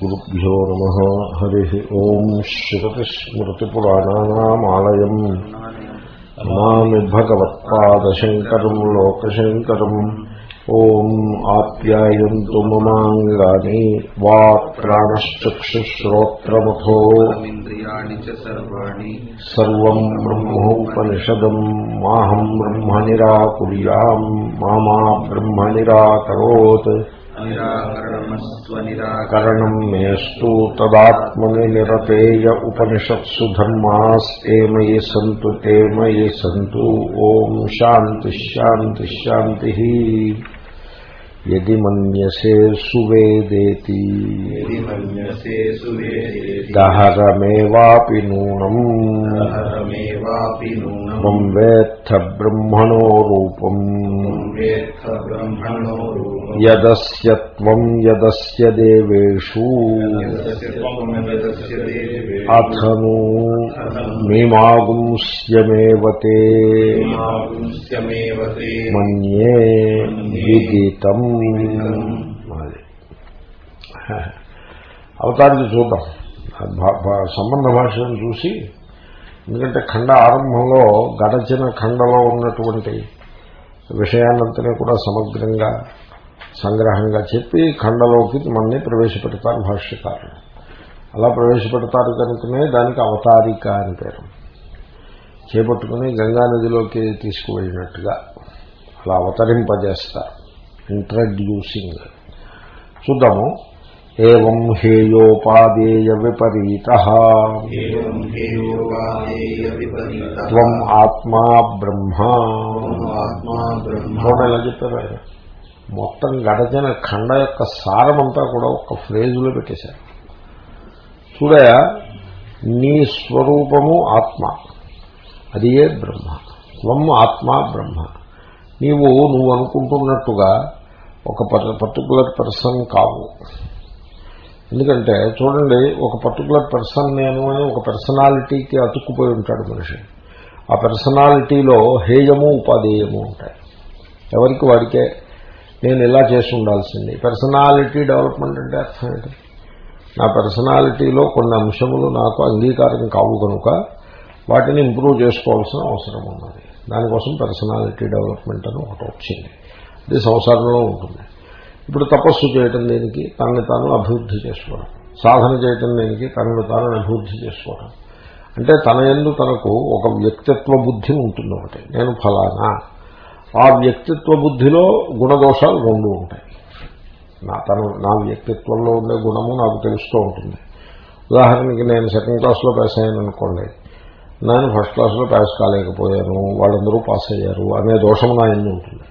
गुरुभ्यो नमः हरिः ओम् श्रुतिस्मृतिपुराणानामालयम् नमामि भगवत्पादशङ्करम् लोकशङ्करम् ओम् आप्यायन्तु ममाङ्गानि वा प्राणश्चक्षुश्रोत्रमथो सर्वम् ब्रह्मोपनिषदम् माहम् ब्रह्म निराकुर्याम् मा ब्रह्म निराकरोत् మామా బ్రహ్మ నిరాకరోత్ నిరాకరణమస్వ నిరాకరణ కరణం మేస్తు తదాత్మని నిరతేయ ఉపనిషత్సు ధర్మాస్తేమయి సంతు తే మయి సంతు ఓం శాంతి శాంతి శాంతి యది మన్యసే యదస్య త్వం యదస్య దేవేషు. అథను మీమాగుంస్యమేవ మన్యే విదితం. అది. అవతారికి చూద్దాం. సంబంధ భాషను చూసి ఎందుకంటే ఖండ ఆరంభంలో గడచిన ఖండలో ఉన్నటువంటి విషయాన్నంతనే కూడా సమగ్రంగా సంగ్రహంగా చెప్పి ఖండలోకి మనని ప్రవేశపెడతారు భాష్యకారులు. అలా ప్రవేశపెడతారు కనుకనే దానికి అవతారిక అని పేరు. చేపట్టుకుని గంగా నదిలోకి తీసుకువెళ్ళినట్టుగా అలా అవతరింపజేస్తారు. ఇంట్రడ్యూసింగ్ చూద్దాము. ఏం హేయోపాదేయ విపరీత. ఏవం హేయోపాదేయ విపరీత. త్వం ఆత్మా బ్రహ్మ. ఆత్మా బ్రహ్మ. చూడండి ఎలా చెప్పారు ఆయన. మొత్తం గడచిన ఖండ యొక్క సారమంతా కూడా ఒక ఫ్రేజులో పెట్టేశారు. చూడయ? నీ స్వరూపము ఆత్మ. అది ఏ బ్రహ్మ. త్వం ఆత్మ బ్రహ్మ. నీవు నువ్వు అనుకుంటున్నట్టుగా ఒక పర్టికులర్ పర్సన్ కావు. ఎందుకంటే చూడండి ఒక పర్టికులర్ పర్సన్ నేను అని ఒక పర్సనాలిటీకి అతుక్కుపోయి ఉంటాడు మనిషి. ఆ పర్సనాలిటీలో హేయము ఉపాధేయము ఉంటాయి. ఎవరికి వాడికే? నేను ఇలా చేసి ఉండాల్సింది. పర్సనాలిటీ డెవలప్మెంట్ అంటే అర్థం ఏంటి? నా పర్సనాలిటీలో కొన్ని అంశములు నాకు అంగీకారం కావు కనుక వాటిని ఇంప్రూవ్ చేసుకోవాల్సిన అవసరం ఉన్నది. దానికోసం పర్సనాలిటీ డెవలప్మెంట్ అని ఒకటి వచ్చింది. ఇది సంసారంలో ఉంటుంది. ఇప్పుడు తపస్సు చేయటం దేనికి? తనని తాను అభివృద్ధి చేసుకోవడం. సాధన చేయటం దేనికి? తనను తాను అభివృద్ధి చేసుకోవడం. అంటే తన ఎందు తనకు ఒక వ్యక్తిత్వ బుద్ధి ఉంటుంది ఒకటి. నేను ఫలానా? ఆ వ్యక్తిత్వ బుద్ధిలో గుణదోషాలు రెండు ఉంటాయి. నా తను నా వ్యక్తిత్వంలో ఉండే గుణము నాకు తెలుస్తూ ఉంటుంది. ఉదాహరణకి నేను సెకండ్ క్లాస్లో పాస్ అయ్యాను అనుకోండి. నేను ఫస్ట్ క్లాస్లో పాస్ కాలేకపోయాను వాళ్ళందరూ పాస్ అయ్యారు అనే దోషము నా ఎన్ని ఉంటుంది.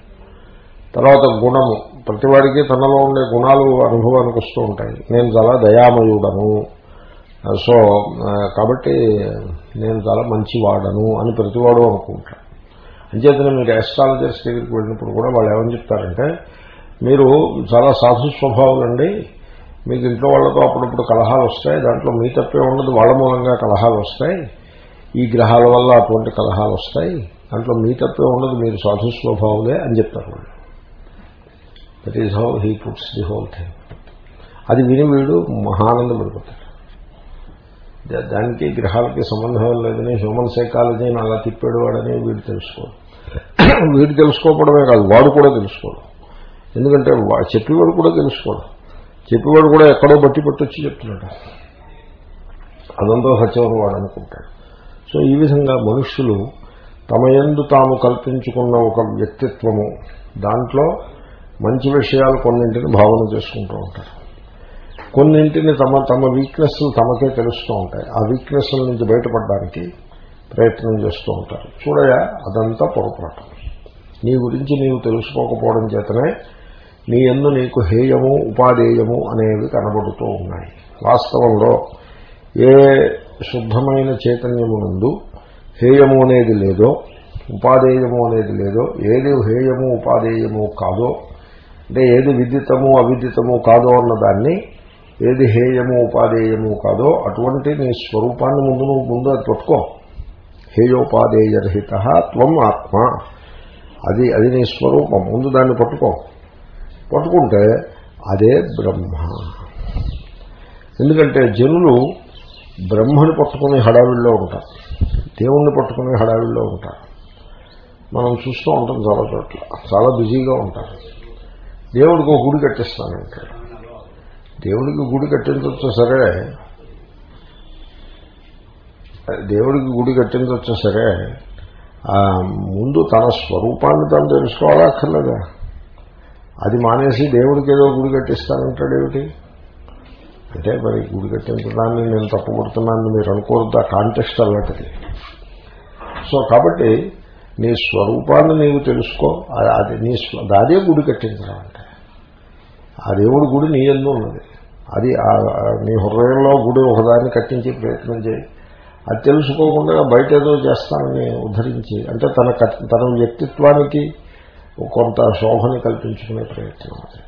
తర్వాత గుణము ప్రతివాడికి తనలో ఉండే గుణాలు అనుభవానికి వస్తూ ఉంటాయి. నేను చాలా దయామయుడను. సో కాబట్టి నేను చాలా మంచివాడను అని ప్రతివాడు అనుకుంటాను అంచేతనే మీరు ఎస్ట్రాలజర్స్ దగ్గరికి వెళ్ళినప్పుడు కూడా వాళ్ళు ఏమని చెప్తారంటే మీరు చాలా సాధు స్వభావులండి. మీకు ఇంట్లో వాళ్ళతో అప్పుడప్పుడు కలహాలు వస్తాయి. దాంట్లో మీ తప్పే ఉండదు. వాళ్ళ మూలంగా కలహాలు వస్తాయి. ఈ గ్రహాల వల్ల అటువంటి కలహాలు వస్తాయి. దాంట్లో మీ తప్పే ఉండదు. మీరు సాధు స్వభావులే అని చెప్తారు వాళ్ళు. That is how he puts the whole thing అది విని వీడు మహానందం పడిపోతాడు దానికి గ్రహాలకి సంబంధం లేదని హ్యూమన్ సైకాలజీని అలా తిప్పాడు వాడని వీడు తెలుసుకోడు వీడు తెలుసుకోకపోవడమే కాదు వాడు కూడా తెలుసుకోడు. ఎందుకంటే వా- చెప్పేవాడు కూడా తెలుసుకోడు. చెప్పేవాడు కూడా ఎక్కడో బట్టి పట్టొచ్చి చెప్తున్నాడు. అదంతా సత్యవరం వాడు అనుకుంటాడు. సో ఈ విధంగా మనుష్యులు తమ ఎందు తాము కల్పించుకున్న ఒక వ్యక్తిత్వము దాంట్లో మంచి విషయాలు కొన్నింటిని భావన చేసుకుంటూ ఉంటారు. కొన్నింటిని తమ తమ వీక్నెస్లు తమకే తెలుస్తూ ఉంటాయి. ఆ వీక్నెస్ల నుంచి బయటపడడానికి ప్రయత్నం చేస్తూ ఉంటారు. చూడయా అదంతా పొరపాటు. నీ గురించి నీవు తెలుసుకోకపోవడం చేతనే నీ ఎందు నీకు హేయము ఉపాధేయము అనేవి కనబడుతూ ఉన్నాయి. వాస్తవంలో ఏ శుద్ధమైన చైతన్యమునందు హేయము అనేది లేదో ఉపాధేయము అనేది లేదో ఏది హేయము ఉపాధేయము కాదో అంటే ఏది విదితము అవిదితము కాదో అన్నదాన్ని ఏది హేయము ఉపాధేయము కాదో అటువంటి నీ స్వరూపాన్ని ముందు నువ్వు ముందు అది పట్టుకో. హేయోపాధేయరహిత త్వం ఆత్మ. అది అది నీ స్వరూపం. ముందు దాన్ని పట్టుకో. పట్టుకుంటే అదే బ్రహ్మ. ఎందుకంటే జనులు బ్రహ్మని పట్టుకునే హడావిడిలో ఉంటారు. దేవుణ్ణి పట్టుకునే హడావిడిలో ఉంటారు. మనం చూస్తూ ఉంటాం చాలా చోట్ల. చాలా బిజీగా ఉంటారు. దేవుడికి ఒక గుడి కట్టిస్తానంటాడు. దేవుడికి గుడి కట్టించవచ్చు సరే. దేవుడికి గుడి కట్టించవచ్చు సరే. ముందు తన స్వరూపాన్ని తను తెలుసుకోవాలా అక్కర్లేదా? అది మానేసి దేవుడికి ఏదో గుడి కట్టిస్తానంటాడు ఏమిటి? అంటే మరి గుడి కట్టించడాన్ని నేను తప్పుపడుతున్నానని మీరు అనుకోవద్దు ఆ కాంటెక్స్ట్ అలాంటిది. సో కాబట్టి నీ స్వరూపాన్ని నీవు తెలుసుకో అది నీ స్వ- అదే గుడి కట్టించడం అంటే. ఆ దేవుడి గుడి నీ ఎందు ఉన్నది. అది నీ హృదయంలో గుడి ఒకదాన్ని కట్టించే ప్రయత్నం చేయి. అది తెలుసుకోకుండా బయట ఏదో చేస్తానని ఉద్ధరించి అంటే తన తన వ్యక్తిత్వానికి కొంత శోభని కల్పించుకునే ప్రయత్నం అది.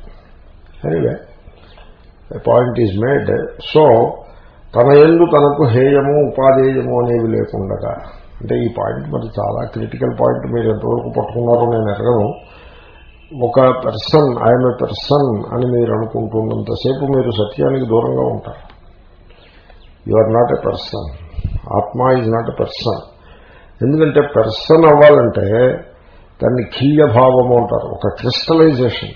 పాయింట్ ఈజ్ మేడ్ సో తన ఎందు తనకు హేయము ఉపాధేయము అనేవి లేకుండా అంటే ఈ పాయింట్ మరి చాలా క్రిటికల్ పాయింట్ మీరు ఎంతవరకు పట్టుకున్నారో నేను ఎరగను. ఒక పర్సన్ ఐఎమ్ ఏ పర్సన్ అని మీరు అనుకుంటున్నంతసేపు మీరు సత్యానికి దూరంగా ఉంటారు. You are not a person atma is not a person ఎందుకంటే పర్సన్ అవ్వాలంటే దాన్ని భావము అంటారు. ఒక క్రిస్టలైజేషన్.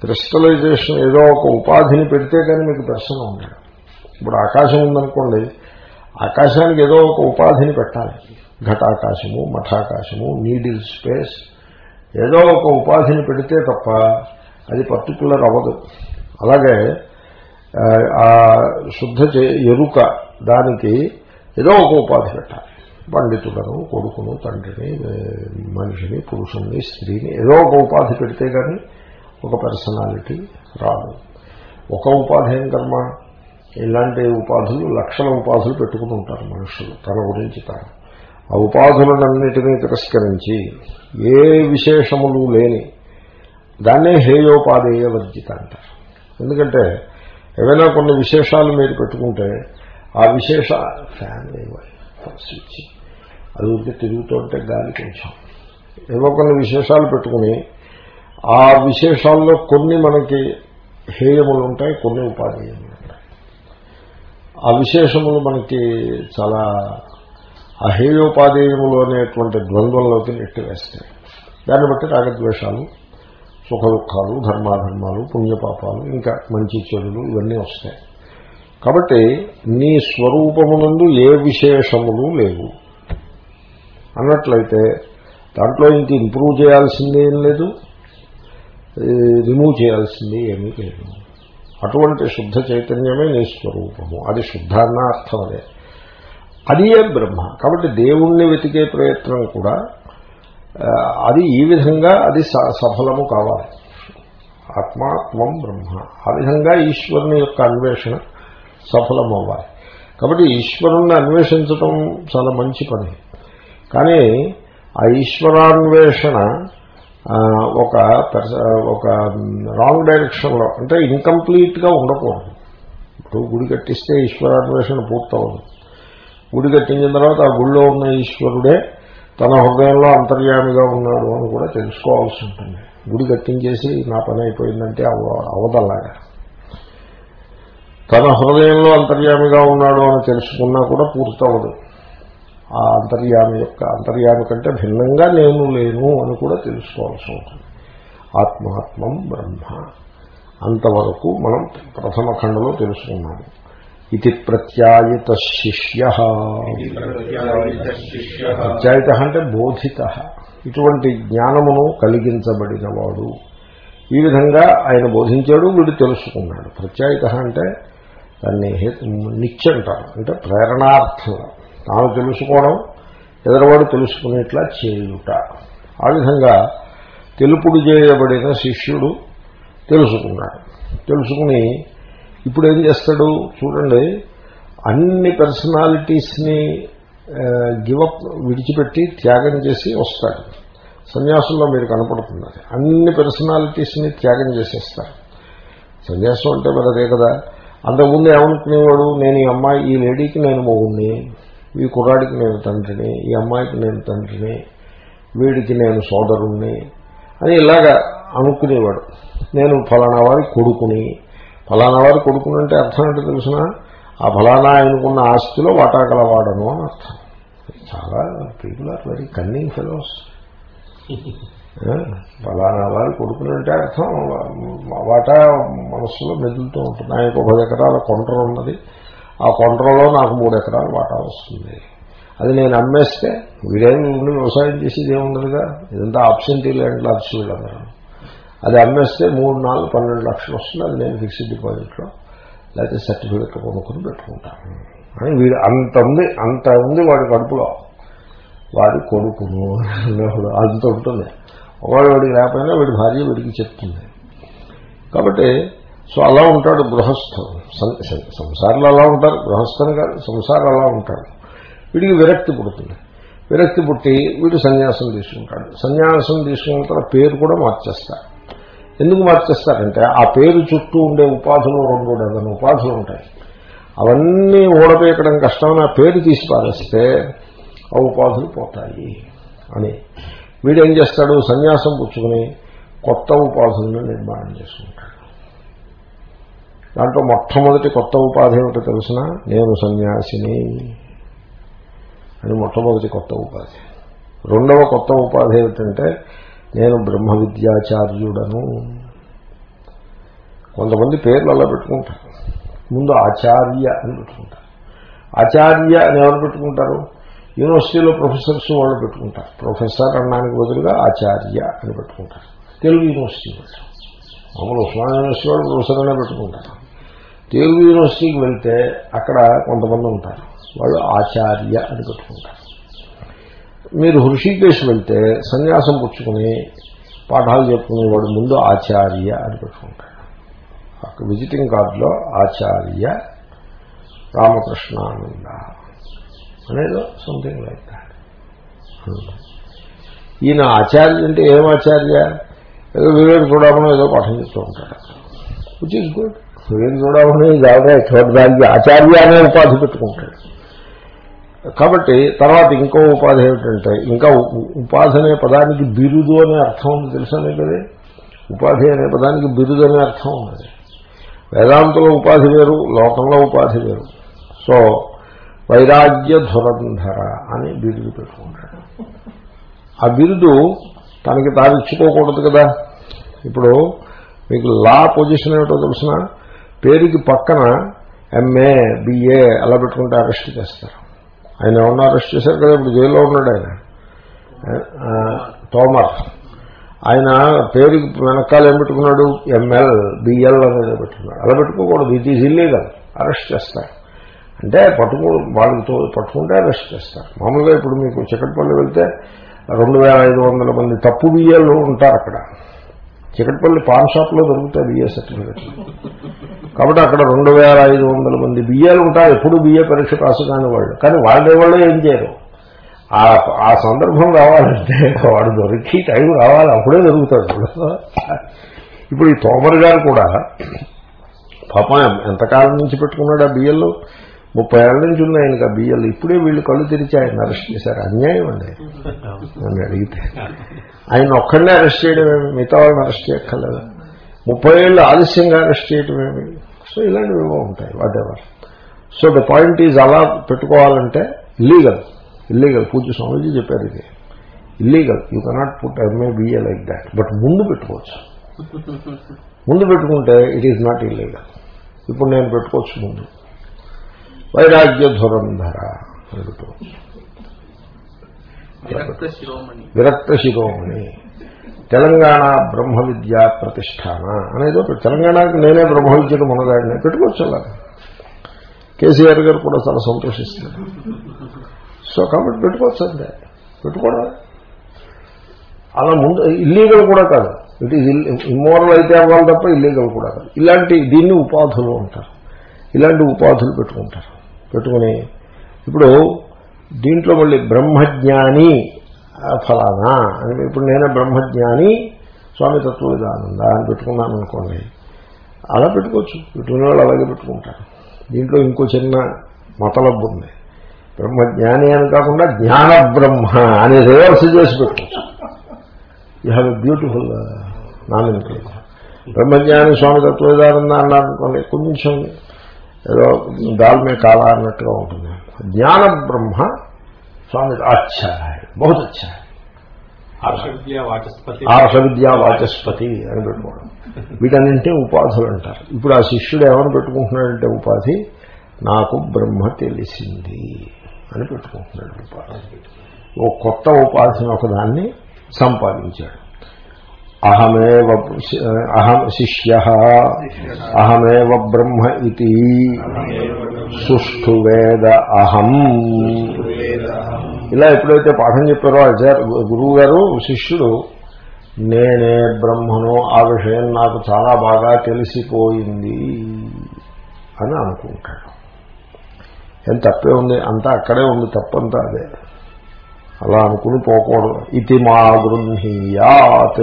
క్రిస్టలైజేషన్ ఏదో ఒక ఉపాధిని పెడితే కానీ మీకు దర్శనం ఉండదు ఇప్పుడు ఆకాశం ఉందనుకోండి ఆకాశానికి ఏదో ఒక ఉపాధిని పెట్టాలి. ఘటాకాశము మఠాకాశము నీడిల్ స్పేస్. ఏదో ఒక ఉపాధిని పెడితే తప్ప అది పర్టికులర్ అవ్వదు. అలాగే ఆ, శుద్ధ ఎరుక దానికి ఏదో ఒక ఉపాధి పెట్టాలి పండితులను కొడుకును తండ్రిని మనిషిని పురుషుణ్ణి స్త్రీని ఏదో ఒక ఉపాధి పెడితే కానీ ఒక పర్సనాలిటీ రాదు. ఒక ఉపాధి ఏం కర్మ? ఇలాంటి ఉపాధులు లక్షల ఉపాధులు పెట్టుకుని ఉంటారు మనుషులు తన గురించి తాను. ఆ ఉపాధులన్నిటినీ తిరస్కరించి ఏ విశేషములు లేని దాన్నే హేయోపాధేయ వర్జిత అంటారు. ఎందుకంటే ఏవైనా కొన్ని విశేషాలు మీరు పెట్టుకుంటే ఆ విశేష ఫ్యాన్ స్విచ్. అది ఊరికి తిరుగుతుంటే గాలి కొంచెం. ఏవో కొన్ని విశేషాలు పెట్టుకుని ఆ విశేషాల్లో కొన్ని మనకి హేయములు ఉంటాయి కొన్ని ఉపాధేయములు ఉంటాయి. ఆ విశేషములు మనకి చాలా అహేయోపాధేయములు అనేటువంటి ద్వంద్వంలోకి నెట్టివేస్తాయి. దాన్ని బట్టి రాగద్వేషాలు సుఖ దుఃఖాలు ధర్మాధర్మాలు పుణ్యపాపాలు ఇంకా మంచి చెడులు ఇవన్నీ వస్తాయి. కాబట్టి నీ స్వరూపమునందు ఏ విశేషములు లేవు. అన్నట్లయితే దాంట్లో ఇంక ఇంప్రూవ్ చేయాల్సింది ఏం లేదు. రిమూవ్ చేయాల్సింది ఏమీ లేదు. అటువంటి శుద్ధ చైతన్యమే నీ స్వరూపము. అది శుద్ధ అన్న అర్థం అదే. అది ఏ బ్రహ్మ. కాబట్టి దేవుణ్ణి వెతికే ప్రయత్నం కూడా అది ఈ విధంగా అది స- సఫలము కావాలి. ఆత్మాత్మం బ్రహ్మ. ఆ విధంగా ఈశ్వరుని యొక్క అన్వేషణ సఫలం అవ్వాలి కాబట్టి ఈశ్వరుణ్ణి అన్వేషించటం చాలా మంచి పని. కానీ ఆ ఈశ్వరాన్వేషణ ఒక ఒక రాంగ్ డైరెక్షన్లో అంటే ఇన్కంప్లీట్గా ఉండకూడదు. ఇప్పుడు గుడి కట్టిస్తే ఈశ్వరాన్వేషణ పూర్తవదు. గుడి కట్టించిన తర్వాత ఆ గుడిలో ఉన్న ఈశ్వరుడే తన హృదయంలో అంతర్యామిగా ఉన్నాడు అని కూడా తెలుసుకోవాల్సి ఉంటుంది. గుడి కట్టించేసి నా పని అయిపోయిందంటే అవ అవదల్లాగా తన హృదయంలో అంతర్యామిగా ఉన్నాడు అని తెలుసుకున్నా కూడా పూర్తవదు ఆ అంతర్యామి యొక్క అంతర్యామి కంటే భిన్నంగా నేను లేను అని కూడా తెలుసుకోవాల్సి ఉంటుంది. ఆత్మాత్మం బ్రహ్మ. అంతవరకు మనం ప్రథమ ఖండలో తెలుసుకున్నాము. ఇది ప్రత్యాయత శిష్య శిష్య. ప్రత్యాయిత అంటే బోధిత. ఇటువంటి జ్ఞానమును కలిగించబడినవాడు. ఈ విధంగా ఆయన బోధించాడు వీడు తెలుసుకున్నాడు. ప్రత్యాయిత అంటే దాన్ని హే- నిత్య అంటారు అంటే ప్రేరణార్థంగా తాను తెలుసుకోవడం ఎదరవాడు తెలుసుకునేట్లా చేయుట. ఆ విధంగా తెలుపుడు చేయబడిన శిష్యుడు తెలుసుకున్నాడు. తెలుసుకుని ఇప్పుడు ఏం చేస్తాడు చూడండి అన్ని పర్సనాలిటీస్ని గివప్ విడిచిపెట్టి త్యాగం చేసి వస్తాడు. సన్యాసంలో మీరు కనపడుతున్నారు. అన్ని పర్సనాలిటీస్ని త్యాగం చేసేస్తారు. సన్యాసం అంటే మరి అదే కదా. అంతకుముందు ఏమనుకునేవాడు నేను ఈ అమ్మాయి ఈ లేడీకి నేను మొగుణ్ణి ఈ కుర్రాడికి నేను తండ్రిని ఈ అమ్మాయికి నేను తండ్రిని వీడికి నేను సోదరుణ్ణి అని ఇలాగా అనుకునేవాడు. నేను ఫలానా వారి కొడుకుని. ఫలానా వారి కొడుకుని అంటే అర్థం ఏంటో తెలిసిన? ఆ ఫలానా ఆయనకున్న ఆస్తిలో వాటాకల కలవాడను అని అర్థం. చాలా people are very cunning fellows ఫలానా వారి కొడుకునంటే అర్థం. వాటా మనస్సులో మెదులుతూ ఉంటుంది. ఆయనకు ఒక ఎకరాల కొండ్ర ఉన్నది. ఆ కొండ్రలో నాకు మూడు ఎకరాలు వాటా వస్తుంది. అది నేను అమ్మేస్తే వీడేమి ఉండి వ్యవసాయం చేసేది ఏముండదుగా? ఇదంతా ఆబ్సెంటీ ల్యాండ్ లాప్స్ వీళ్ళందరూ అది అమ్మేస్తే మూడు నాలుగు పన్నెండు లక్షలు వస్తుంది. అది నేను ఫిక్స్డ్ డిపాజిట్లో లేకపోతే సర్టిఫికెట్ కొనుక్కొని పెట్టుకుంటాను. అని వీడు అంత ఉంది అంత ఉంది వాడి కడుపులో. వాడి కొడుకును అంత ఉంటుంది. ఒకవేళ వాడికి లేకపోయినా వీడి భార్య వీడికి చెప్తుంది. కాబట్టి సో అలా ఉంటాడు గృహస్థం సంసారాలు అలా ఉంటారు. గృహస్థని కాదు సంసారం అలా ఉంటాడు వీడికి విరక్తి పుడుతుంది. విరక్తి పుట్టి వీడు సన్యాసం తీసుకుంటాడు. సన్యాసం తీసుకున్న తర్వాత పేరు కూడా మార్చేస్తారు. ఎందుకు మార్చేస్తారంటే ఆ పేరు చుట్టూ ఉండే ఉపాధులు రెండు డజన్ ఉపాధులు ఉంటాయి. అవన్నీ ఊడపేయడం కష్టమని ఆ పేరు తీసి పారేస్తే ఆ ఉపాధులు పోతాయి అని. వీడేం చేస్తాడు? సన్యాసం పుచ్చుకుని కొత్త ఉపాధులను నిర్మాణం చేసుకుంటాడు. దాంట్లో మొట్టమొదటి కొత్త ఉపాధి ఏమిటో తెలిసిన? నేను సన్యాసిని. అని మొట్టమొదటి కొత్త ఉపాధి. రెండవ కొత్త ఉపాధి ఏమిటంటే నేను బ్రహ్మ విద్యాచార్యుడను. కొంతమంది పేర్లు అలా పెట్టుకుంటారు. ముందు ఆచార్య అని పెట్టుకుంటారు. ఆచార్య అని ఎవరు పెట్టుకుంటారు? యూనివర్సిటీలో ప్రొఫెసర్స్ వాళ్ళు పెట్టుకుంటారు. ప్రొఫెసర్ అనడానికి బదులుగా ఆచార్య అని పెట్టుకుంటారు. తెలుగు యూనివర్సిటీ వాళ్ళు మామూలు ఉస్మాన్ యూనివర్సిటీ వాళ్ళు ప్రొఫెసర్ అనే పెట్టుకుంటారు. తెలుగు యూనివర్సిటీకి వెళ్తే అక్కడ కొంతమంది ఉంటారు. వాళ్ళు ఆచార్య అని పెట్టుకుంటారు. మీరు హృషికేశ్ వెళ్తే సన్యాసం పుచ్చుకుని పాఠాలు చెప్పుకునేవాడు ముందు ఆచార్య అని పెట్టుకుంటాడు అక్కడ విజిటింగ్ కార్డులో ఆచార్య రామకృష్ణానంద. అనేది సంథింగ్ లైక్ దాట్ ఈయన ఆచార్య అంటే ఏం ఆచార్య ఏదో వివేక్ చూడమని ఏదో పాఠం చెప్తూ ఉంటాడు విచ్ ఈజ్ గుడ్ వివేక్ చూడమని కాదా చూడడానికి ఆచార్య అనే ఉపాధి పెట్టుకుంటాడు కాబట్టి తర్వాత ఇంకో ఉపాధి ఏమిటంటే ఇంకా ఉ- ఉపాధి అనే పదానికి బిరుదు అనే అర్థం ఉంది తెలుసా మీకు అది ఉపాధి అనే పదానికి బిరుదు అనే అర్థం ఉన్నది వేదాంతంలో ఉపాధి వేరు లోకంలో ఉపాధి వేరు సో వైరాగ్య ధురంధర అని బిరుదు పెట్టుకుంటాడు. ఆ బిరుదు తనకి తాగిచ్చుకోకూడదు కదా. ఇప్పుడు మీకు లా పొజిషన్ ఏమిటో తెలిసిన? పేరుకి పక్కన ఎంఏ బిఏ అలా పెట్టుకుంటే అరెస్ట్ చేస్తారు. ఆయన ఏమన్నా అరెస్ట్ చేశారు కదా? ఇప్పుడు జైల్లో ఉన్నాడు ఆయన. తోమర్. ఆయన పేరుకి వెనకాల ఏం పెట్టుకున్నాడు? ఎంఎల్ బిఎల్ అనేది పెట్టుకున్నాడు. అలా పెట్టుకోకూడదు. ఇట్ ఈజ్ ఇల్లీగల్ అరెస్ట్ చేస్తారు. అంటే పట్టుకో వాళ్ళతో పట్టుకుంటే అరెస్ట్ చేస్తారు. మామూలుగా ఇప్పుడు మీకు చికట్పల్లి వెళ్తే రెండు వేల ఐదు వందల మంది తప్పు బియ్యాలు ఉంటారు అక్కడ. చికట్పల్లి పాన్ షాప్లో దొరుకుతాయి బిఏ సర్టిఫికెట్ కాబట్టి అక్కడ రెండు వేల ఐదు వందల మంది బియ్యాలు ఉంటారు ఎప్పుడు బిఏ పరీక్ష పాసు కాని వాళ్ళు. కానీ వాళ్ళే వాళ్ళు ఏం చేయరు. ఆ సందర్భం రావాలంటే వాడు దొరికి టైం రావాలి. అప్పుడే దొరుకుతాడు. ఇప్పుడు ఈ తోమర్ గారు కూడా పాపం ఎంతకాలం నుంచి పెట్టుకున్నాడు ఆ బియ్యంలో ముప్పై ఏళ్ళ నుంచి ఉన్నాయి ఆయనకు ఆ బియ్యలు ఇప్పుడే వీళ్ళు కళ్ళు తెరిచి ఆయన అరెస్ట్ చేశారు. అన్యాయం అండి. నన్ను అడిగితే. ఆయన ఒక్కడనే అరెస్ట్ చేయడం ఏమి? మిగతా వాళ్ళని అరెస్ట్ చేయక్కర్లేదు? ముప్పై ఏళ్ళు ఆలస్యంగా అరెస్ట్ చేయడం ఏమి? సో ఇలాంటివి ఏవో ఉంటాయి. Whatever so the point is అలా పెట్టుకోవాలంటే ఇల్లీగల్ ఇల్లీగల్ పూజ స్వామీజీ చెప్పారు ఇది. Illegal you cannot put MA BA like that but ముందు పెట్టుకోవచ్చు. ముందు పెట్టుకుంటే ఇట్ ఈజ్ నాట్ ఇల్లీగల్ ఇప్పుడు నేను పెట్టుకోవచ్చు ముందు. వైరాగ్య ధురంధర విరక్త శిరోమణి తెలంగాణ బ్రహ్మ విద్యా ప్రతిష్టాన అనేదో పెట్- తెలంగాణకి నేనే బ్రహ్మ విద్యకు మనగాడిని పెట్టుకోవచ్చు అలా. కేసీఆర్ గారు కూడా చాలా సంతోషిస్తారు సో కాబట్టి పెట్టుకోవచ్చు అంతే. పెట్టుకోవడం అలా ముందు ఇల్లీగల్ కూడా కాదు. ఇట్ ఈజ్ ఇమ్మోరల్ అయితే అవ్వాలి తప్ప ఇల్లీగల్ కూడా కాదు. ఇలాంటి దీన్ని ఉపాధులు అంటారు. ఇలాంటి ఉపాధులు పెట్టుకుంటారు. పెట్టుకుని. ఇప్పుడు దీంట్లో మళ్ళీ బ్రహ్మజ్ఞాని ఫలానా అని ఇప్పుడు నేనే బ్రహ్మజ్ఞాని స్వామి తత్వవిధానంద అని పెట్టుకున్నాను అనుకోండి అలా పెట్టుకోవచ్చు. పెట్టుకునే వాళ్ళు అలాగే పెట్టుకుంటారు. దీంట్లో ఇంకో చిన్న మతలబ్బు ఉంది. బ్రహ్మజ్ఞాని అని కాకుండా జ్ఞాన బ్రహ్మ అని రివర్స్ చేసి పెట్టుకోవచ్చు. You have a beautiful nomination బ్రహ్మజ్ఞాని Swami Tattvavedananda అన్నారనుకోండి కొంచెం ఏదో దాల్ మే కాలా అన్నట్టుగా ఉంటుంది. జ్ఞాన బ్రహ్మ స్వామి అచ్చా బహుత్ అచ్చా ఆర్షవిద్య వాచస్పతి. ఆర్ష విద్యా వాచస్పతి అని పెట్టుకోవడం. వీటన్నింటి ఉపాధులు అంటారు. ఇప్పుడు ఆ శిష్యుడు ఏమని పెట్టుకుంటున్నాడంటే ఉపాధి నాకు బ్రహ్మ తెలిసింది అని పెట్టుకుంటున్నాడు ఉపాధి. ఓ కొత్త ఉపాధిని ఒకదాన్ని సంపాదించాడు. అహమేవ అహం శిష్య అహమేవ బ్రహ్మ ఇది సుష్ఠు వేద అహం. ఇలా ఎప్పుడైతే పాఠం చెప్పారో ఆచార్య గురువు గారు శిష్యుడు నేనే బ్రహ్మను ఆ విషయం నాకు చాలా బాగా తెలిసిపోయింది అని అనుకుంటాడు. ఏం తప్పే ఉంది అంతా అక్కడే ఉంది తప్పంతా అదే. అలా అనుకుని పోకూడదు. ఇది మా గృహీయాత్.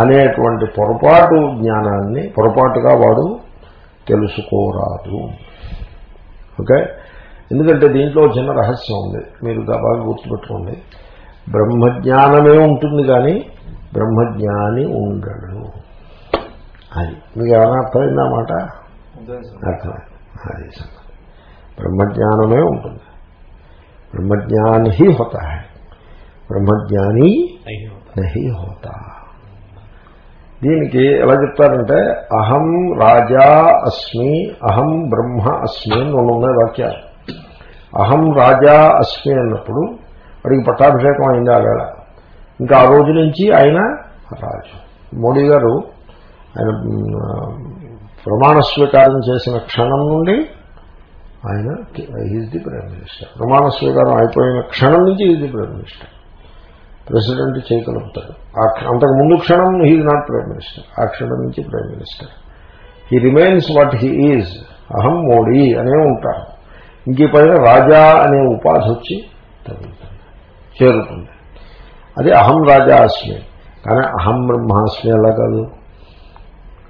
అనేటువంటి పొరపాటు జ్ఞానాన్ని పొరపాటుగా వాడు తెలుసుకోరాదు. ఓకే? ఎందుకంటే దీంట్లో చిన్న రహస్యం ఉంది. మీరు బాగా గుర్తుపెట్టుకోండి. బ్రహ్మజ్ఞానమే ఉంటుంది కానీ బ్రహ్మజ్ఞాని ఉండడు. అది. మీకు ఏమైనా అర్థమైందా మాట? అర్థమైంది. అది సంగతి. బ్రహ్మజ్ఞానమే ఉంటుంది. ब्रह्मज्ञान ही होता है బ్రహ్మజ్ఞాని నహి హోతా దీనికి ఎలా చెప్తారంటే అహం రాజా అస్మి అహం బ్రహ్మ అస్మి అని రెండు ఉన్నాయి వాక్యాలు అహం రాజా అస్మి అన్నప్పుడు వాడికి పట్టాభిషేకం అయింది ఆవేళ ఇంకా ఆ రోజు నుంచి ఆయన రాజు మోడీ గారు ఆయన ప్రమాణ స్వీకారం చేసిన క్షణం నుండి ఆయన హీజ్ ది ప్రైమ్ మినిస్టర్ ప్రమాణ స్వీకారం అయిపోయిన క్షణం నుంచి he's the prime minister president చేయగలుగుతాడు అంతకు ముందు క్షణం హీజ్ నాట్ ప్రైమ్ మినిస్టర్ ఆ క్షణం నుంచి prime minister he remains what he is అహం మోడీ అనే ఉంటారు. ఇంక పైన రాజా అనే ఉపాధి వచ్చి తగులుతుంది చేరుతుంది. అది అహం రాజా అస్మి కానీ అహం బ్రహ్మాస్మి ఎలా కాదు?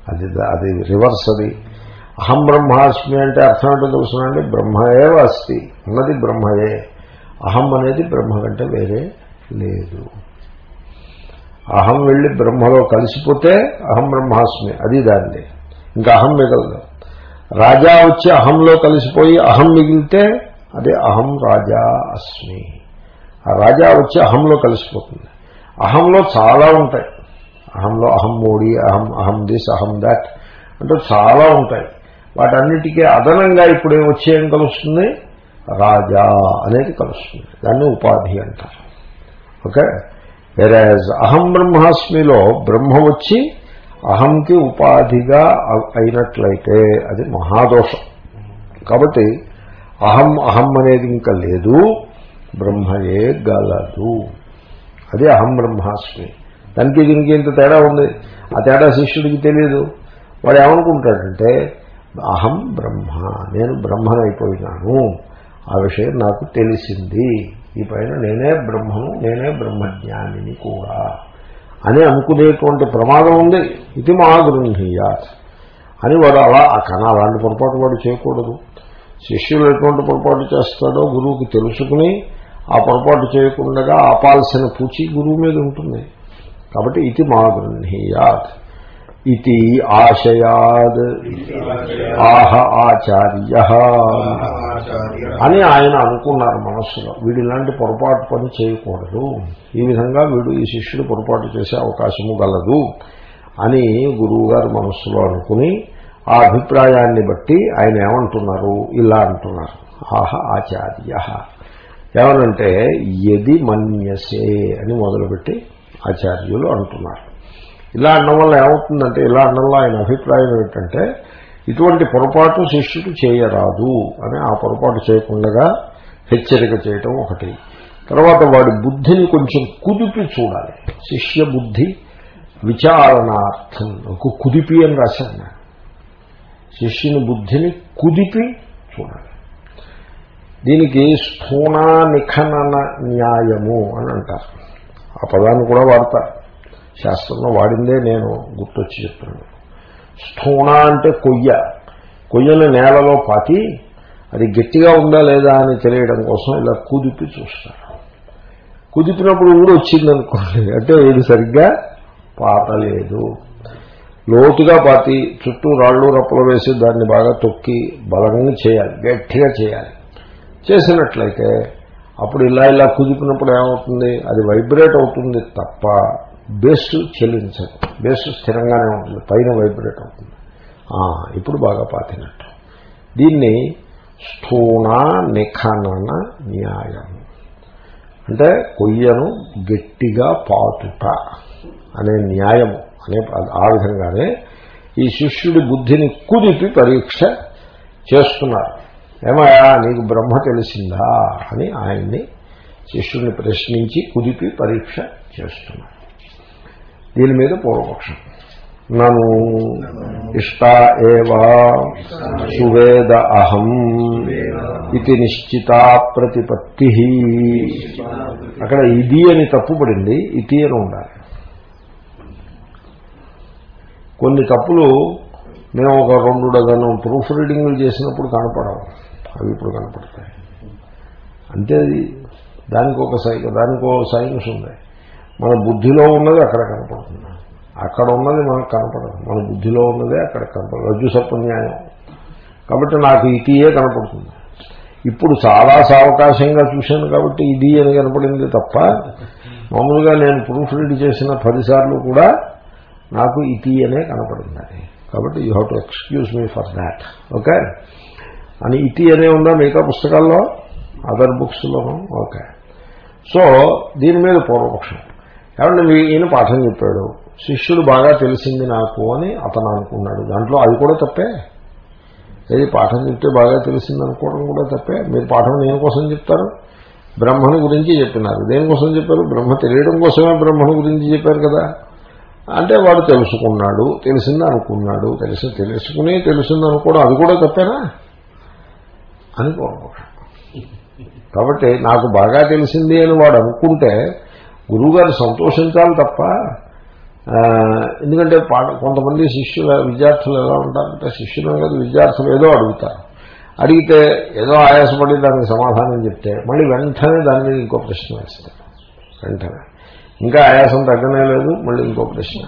అది అది రివర్స్ అది. అహం బ్రహ్మాస్మి అంటే అర్థం ఏంటో తెలుసునండి? బ్రహ్మయే అస్తి ఉన్నది బ్రహ్మయే. అహం అనేది బ్రహ్మ కంటే వేరే లేదు. అహం వెళ్ళి బ్రహ్మలో కలిసిపోతే అహం బ్రహ్మాస్మి అది దాన్ని ఇంకా అహం మిగలదు. రాజా వచ్చి అహంలో కలిసిపోయి అహం మిగిలితే అదే అహం రాజా అస్మి. ఆ రాజా వచ్చి అహంలో కలిసిపోతుంది. అహంలో చాలా ఉంటాయి. అహంలో అహం మోడీ అహం అహం దిస్ అహం దాట్ అంటే చాలా ఉంటాయి. వాటన్నిటికీ అదనంగా ఇప్పుడు వచ్చేయం కలుస్తుంది? రాజా అనేది కలుస్తుంది. దాన్ని ఉపాధి అంటారు. ఓకే? వెరాజ్ అహం బ్రహ్మాస్మిలో బ్రహ్మ వచ్చి అహంకి ఉపాధిగా అయినట్లయితే అది మహాదోషం. కాబట్టి అహం అహం అనేది ఇంకా లేదు బ్రహ్మయే గలదు. అది అహం బ్రహ్మాస్మి. దానికి దీనికి ఇంత తేడా ఉంది. ఆ తేడా శిష్యుడికి తెలియదు వాడు ఏమనుకుంటాడంటే అహం బ్రహ్మ. నేను బ్రహ్మనైపోయినాను. ఆ విషయం నాకు తెలిసింది. ఈ పైన నేనే బ్రహ్మను నేనే బ్రహ్మజ్ఞానిని కూడా అని అనుకునేటువంటి ప్రమాదం ఉంది. ఇది మా గృహీయాత్ అని వాడు అలా కానీ అలాంటి పొరపాటు వాడు చేయకూడదు. శిష్యులు ఎటువంటి పొరపాటు చేస్తాడో గురువుకి తెలుసుకుని ఆ పొరపాటు చేయకుండా ఆపాల్సిన పూచి గురువు మీద ఉంటుంది. కాబట్టి ఇది మా గృహీయాత్ ఇది ఆశయాద్ ఆహ ఆచార్య అని ఆయన అనుకున్నారు మనస్సులో. వీడు ఇలాంటి పొరపాటు పని చేయకూడదు. ఈ విధంగా వీడు ఈ శిష్యుడు పొరపాటు చేసే అవకాశము గలదు అని గురువు గారు మనస్సులో అనుకుని ఆ అభిప్రాయాన్ని బట్టి ఆయన ఏమంటున్నారు? ఇలా అంటున్నారు. ఆహ ఆచార్య. ఏమనంటే ఎది మన్యసే అని మొదలుపెట్టి ఆచార్యులు అంటున్నారు. ఇలా అనడం వల్ల ఏమవుతుందంటే ఇలా అనడంలో ఆయన అభిప్రాయం ఏమిటంటే ఇటువంటి పొరపాటు శిష్యుడు చేయరాదు అని ఆ పొరపాటు చేయకుండా హెచ్చరిక చేయటం ఒకటి. తర్వాత వాడి బుద్ధిని కొంచెం కుదిపి చూడాలి. శిష్య బుద్ధి విచారణార్థం. ఒక కుదిపి అని రాశాను శిష్యుని బుద్ధిని కుదిపి చూడాలి. దీనికి స్థూణ నిఖనన న్యాయము అని అంటారు. ఆ పదాన్ని కూడా వాడతారు. శాస్త్రంలో వాడిందే నేను గుర్తొచ్చి చెప్తున్నాను. స్థూణ అంటే కొయ్య. కొయ్యను నేలలో పాతి అది గట్టిగా ఉందా లేదా అని తెలియడం కోసం ఇలా కుదిపి చూస్తారు. కుదిపినప్పుడు ఊరు వచ్చిందనుకోండి అంటే ఏది సరిగ్గా పాతలేదు లోతుగా పాతి చుట్టూ రాళ్ళు రప్పలు వేసి దాన్ని బాగా తొక్కి బలంగా చేయాలి గట్టిగా చేయాలి. చేసినట్లయితే అప్పుడు ఇలా ఇలా కుదిపినప్పుడు ఏమవుతుంది? అది వైబ్రేట్ అవుతుంది తప్ప బేస్ చెల్లించదు. బేస్ స్థిరంగానే ఉంటుంది. పైన వైబ్రేట్ అవుతుంది. ఇప్పుడు బాగా పాతినట్టు. దీన్ని స్థూణ నిఖనన న్యాయం. అంటే కొయ్యను గట్టిగా పాతుట అనే న్యాయము అనే ఆ విధంగానే ఈ శిష్యుడి బుద్ధిని కుదిపి పరీక్ష చేస్తున్నారు. ఏమయ్యా నీకు బ్రహ్మ తెలిసిందా అని ఆయన్ని శిష్యుడిని ప్రశ్నించి కుదిపి పరీక్ష చేస్తున్నారు. దీని మీద పూర్వపక్షం. నను ఇష్ట ఏవా సువేద అహం ఇది నిశ్చిత ప్రతిపత్తి. అక్కడ ఇది అని తప్పుపడింది ఇది అని ఉండాలి. కొన్ని తప్పులు మేము ఒక రెండు డజను ప్రూఫ్ రీడింగ్లు చేసినప్పుడు కనపడవు అవి ఇప్పుడు కనపడతాయి. అంతే అది దానికి ఒక సై దానికి ఒక సైన్స్ ఉంది. మన బుద్ధిలో ఉన్నది అక్కడ కనపడుతుంది. అక్కడ ఉన్నది మనకు కనపడదు. మన బుద్ధిలో ఉన్నదే అక్కడ కనపడదు. రజ్జు సత్వన్యాయం. కాబట్టి నాకు ఇటీయే కనపడుతుంది. ఇప్పుడు చాలా సావకాశంగా చూశాను కాబట్టి ఇది అని కనపడింది తప్ప మామూలుగా నేను ప్రూఫ్ రీడ్ చేసిన పదిసార్లు కూడా నాకు ఇటీ అనే కనపడింది కాబట్టి you have to excuse me for that okay అని ఇటీ అనే ఉందా మిగతా పుస్తకాల్లో? అదర్ బుక్స్లోనూ ఓకే సో దీని మీద పూర్వపక్షం. ఏమంటే ఈయన పాఠం చెప్పాడు శిష్యుడు బాగా తెలిసింది నాకు అని అతను అనుకున్నాడు. దాంట్లో అది కూడా తప్పే. ఏది పాఠం చెప్తే బాగా తెలిసింది అనుకోవడం కూడా తప్పే. మీరు పాఠం దేనికోసం చెప్తారు? బ్రహ్మను గురించి చెప్పినారు. దేనికోసం చెప్పారు? బ్రహ్మ తెలియడం కోసమే బ్రహ్మను గురించి చెప్పారు కదా. అంటే వాడు తెలుసుకున్నాడు తెలిసింది అనుకున్నాడు తెలిసి తెలుసుకుని తెలిసింది అనుకోవడం అది కూడా తప్పేనా? అనుకో కాబట్టి నాకు బాగా తెలిసింది అని వాడు అనుకుంటే గురువుగారు సంతోషించాలి తప్ప ఎందుకంటే పాఠ కొంతమంది శిష్యుల విద్యార్థులు ఎలా ఉంటారంటే శిష్యులు కాదు విద్యార్థులు ఏదో అడుగుతారు. అడిగితే ఏదో ఆయాసపడి దానికి సమాధానం చెప్తే మళ్ళీ వెంటనే దాని మీద ఇంకో ప్రశ్న వేస్తారు. వెంటనే. ఇంకా ఆయాసం తగ్గనే లేదు మళ్ళీ ఇంకో ప్రశ్న.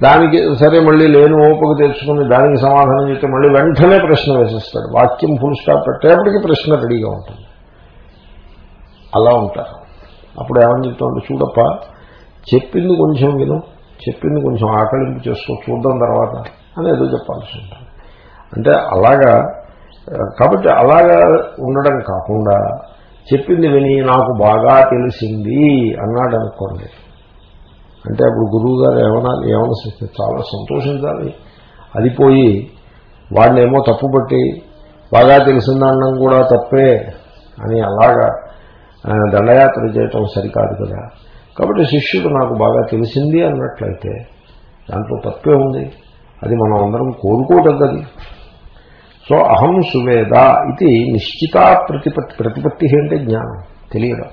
దానికి సరే మళ్ళీ లేని ఓపిక తెచ్చుకుని దానికి సమాధానం చెప్తే మళ్ళీ వెంటనే ప్రశ్న వేసేస్తాడు. వాక్యం ఫుల్ స్టాప్ పెట్టేప్పటికీ ప్రశ్న రెడీగా ఉంటుంది. అలా ఉంటారు. అప్పుడు ఏమని చెప్తామంటే చూడప్ప చెప్పింది కొంచెం విను చెప్పింది కొంచెం ఆకలింపు చేసుకో చూద్దాం తర్వాత అని ఏదో చెప్పాల్సి ఉంటుంది. అంటే అలాగా కాబట్టి అలాగా ఉండడం కాకుండా చెప్పింది విని నాకు బాగా తెలిసింది అన్నాడు అనుకోండి. అంటే అప్పుడు గురువు గారు ఏమనాలి ఏమన్నా చాలా సంతోషించాలి. అది పోయి వాడినేమో తప్పుపట్టి బాగా తెలిసిందన్నం కూడా తప్పే అని అలాగా దండయాత్ర చేయటం సరికాదు కదా. కాబట్టి శిష్యుడు నాకు బాగా తెలిసింది అన్నట్లయితే దాంట్లో తప్పే ఉంది. అది మనం అందరం కోరుకోదగ్గది. సో అహం సువేద ఇది నిశ్చిత ప్రతిపత్తి ప్రతిపత్తి అంటే జ్ఞానం తెలియడం.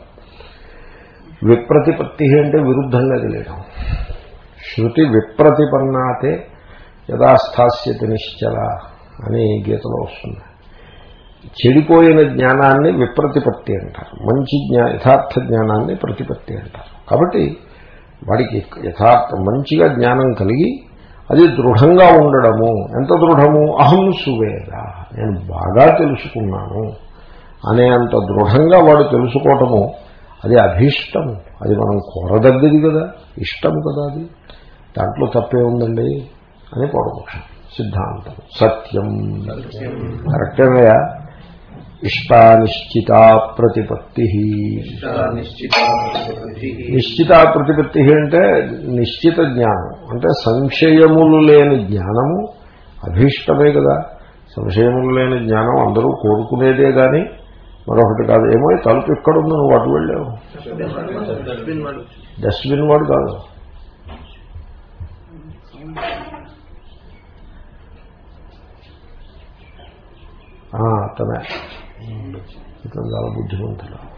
విప్రతిపత్తి అంటే విరుద్ధంగా తెలియడం. శృతి విప్రతిపన్నాతే యథాస్థాస్యత నిశ్చల అని గీతలో వస్తుంది. చెడిపోయిన జ్ఞానాన్ని విప్రతిపత్తి అంటారు. మంచి జ్ఞా యథార్థ జ్ఞానాన్ని ప్రతిపత్తి అంటారు. కాబట్టి వాడికి యథార్థ మంచిగా జ్ఞానం కలిగి అది దృఢంగా ఉండడము. ఎంత దృఢము? అహం సువేద. నేను బాగా తెలుసుకున్నాను. అనే అంత దృఢంగా వాడు తెలుసుకోవటము అది అభీష్టము అది మనం కోరదగ్గది కదా ఇష్టము కదా అది. దాంట్లో తప్పే ఉందండి అని పూర్వపక్షం సిద్ధాంతం. సత్యం. కరెక్టేనయా ఇష్టానిశ్చిత ప్రతిపత్తి. నిశ్చిత ప్రతిపత్తి అంటే నిశ్చిత జ్ఞానం. అంటే సంశయములు లేని జ్ఞానము అభీష్టమే కదా. సంశయములు లేని జ్ఞానం అందరూ కోరుకునేదే కానీ మరొకటి కాదు. ఏమో తలుపు ఎక్కడుందో నువ్వు అటు వెళ్ళావు. డస్ట్బిన్ వాడు కాదు. ఆ, అతనే ఇతను చాలా బుద్ధిమంతుడు వాళ్ళే.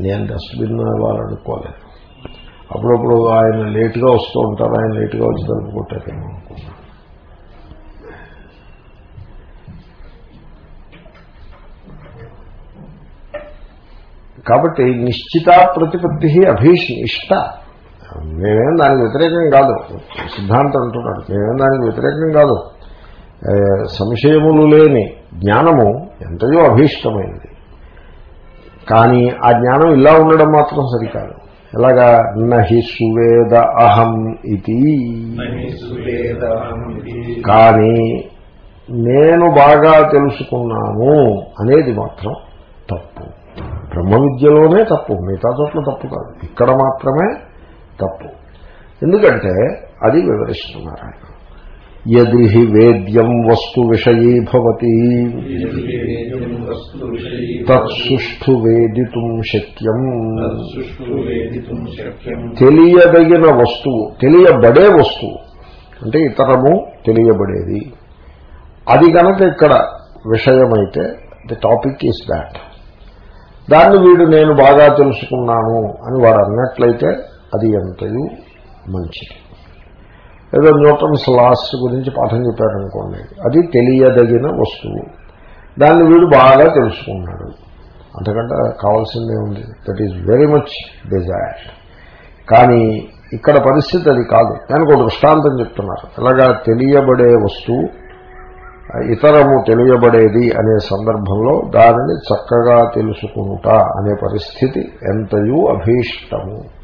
నేను డస్ట్బిన్ వాళ్ళనుకోలేదు అప్పుడప్పుడు ఆయన లేటుగా వస్తూ ఉంటారు ఆయన లేటుగా వచ్చి తలుపు కొట్టారేమో. కాబట్టి నిశ్చిత ప్రతిపత్తి అభీష్ ఇష్ట మేమేం దానికి వ్యతిరేకం కాదు. సిద్ధాంతం అంటున్నాడు. మేమేం దానికి వ్యతిరేకం కాదు. సంశయములు లేని జ్ఞానము ఎంతయో అభీష్టమైనది. కానీ ఆ జ్ఞానం ఇలా ఉండడం మాత్రం సరికాదు. ఎలాగా? నహి సువేద అహం ఇది కానీ నేను బాగా తెలుసుకున్నాను అనేది మాత్రం తప్పు. బ్రహ్మ విద్యలోనే తప్పు. మిగతా చోట్ల తప్పు కాదు. ఇక్కడ మాత్రమే తప్పు. ఎందుకంటే అది వివరిస్తున్నారు ఆయన ఎదిహి వేద్యం వస్తు విషయీభవతి తత్సుష్ఠు వేదితుం శక్యం. తెలియదగిన వస్తువు తెలియబడే వస్తువు అంటే ఇతరము తెలియబడేది. అది కనుక ఇక్కడ విషయమైతే ది టాపిక్ ఈస్ దాట్ దాన్ని వీడు నేను బాగా తెలుసుకున్నాను అని వాడు అన్నట్లయితే అది ఎంతయు మంచిది. ఏదో న్యూటన్స్ లాస్ గురించి పాఠం చెప్పారనుకోండి అది తెలియదగిన వస్తువు. దాన్ని వీడు బాగా తెలుసుకున్నాడు. అంతకంటే కావాల్సిందే ఉంది that is very much desire కానీ ఇక్కడ పరిస్థితి అది కాదు. దానికి ఒక దృష్టాంతం చెప్తున్నారు. ఎలాగా తెలియబడే వస్తువు ఇతరము తెలియబడేది అనే సందర్భంలో దానిని చక్కగా తెలుసుకుంటా అనే పరిస్థితి ఎంతయూ అభీష్టము.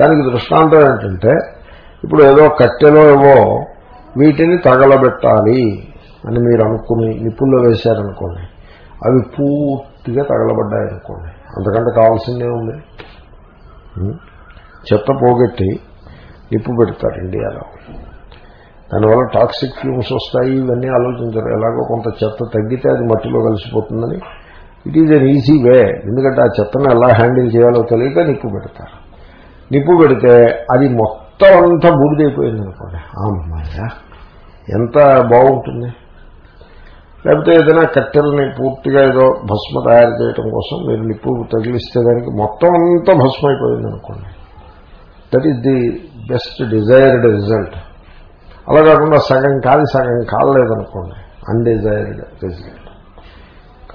దానికి దృష్టాంతం ఏంటంటే ఇప్పుడు ఏదో కట్టెలో ఏవో వీటిని తగలబెట్టాలి అని మీరు అనుకుని నిప్పుల్లో వేశారనుకోండి అవి పూర్తిగా తగలబడ్డాయనుకోండి అంతకంటే కావాల్సిందే ఉంది చెత్త పోగొట్టి నిప్పు పెడతారు ఇండియాలో. దానివల్ల టాక్సిక్ ఫ్యూమ్స్ వస్తాయి ఇవన్నీ ఆలోచించరు. ఎలాగో కొంత చెత్త తగ్గితే అది మట్టిలో కలిసిపోతుందని. It is an easy way ఎందుకంటే ఆ చెత్తను ఎలా హ్యాండిల్ చేయాలో తెలియక నిప్పు పెడతారు. నిప్పు పెడితే అది మొత్తం అంతా బూడిదైపోయింది అనుకోండి అమ్మాయ ఎంత బాగుంటుంది. లేకపోతే ఏదైనా కట్టెలని పూర్తిగా ఏదో భస్మ తయారు చేయడం కోసం మీరు నిప్పు తగిలిస్తే దానికి మొత్తం అంతా భస్మ అయిపోయింది అనుకోండి that is the best desired result అలా కాకుండా సగం కాలి సగం కాలలేదనుకోండి అన్డిజైర్డ్ రిజల్ట్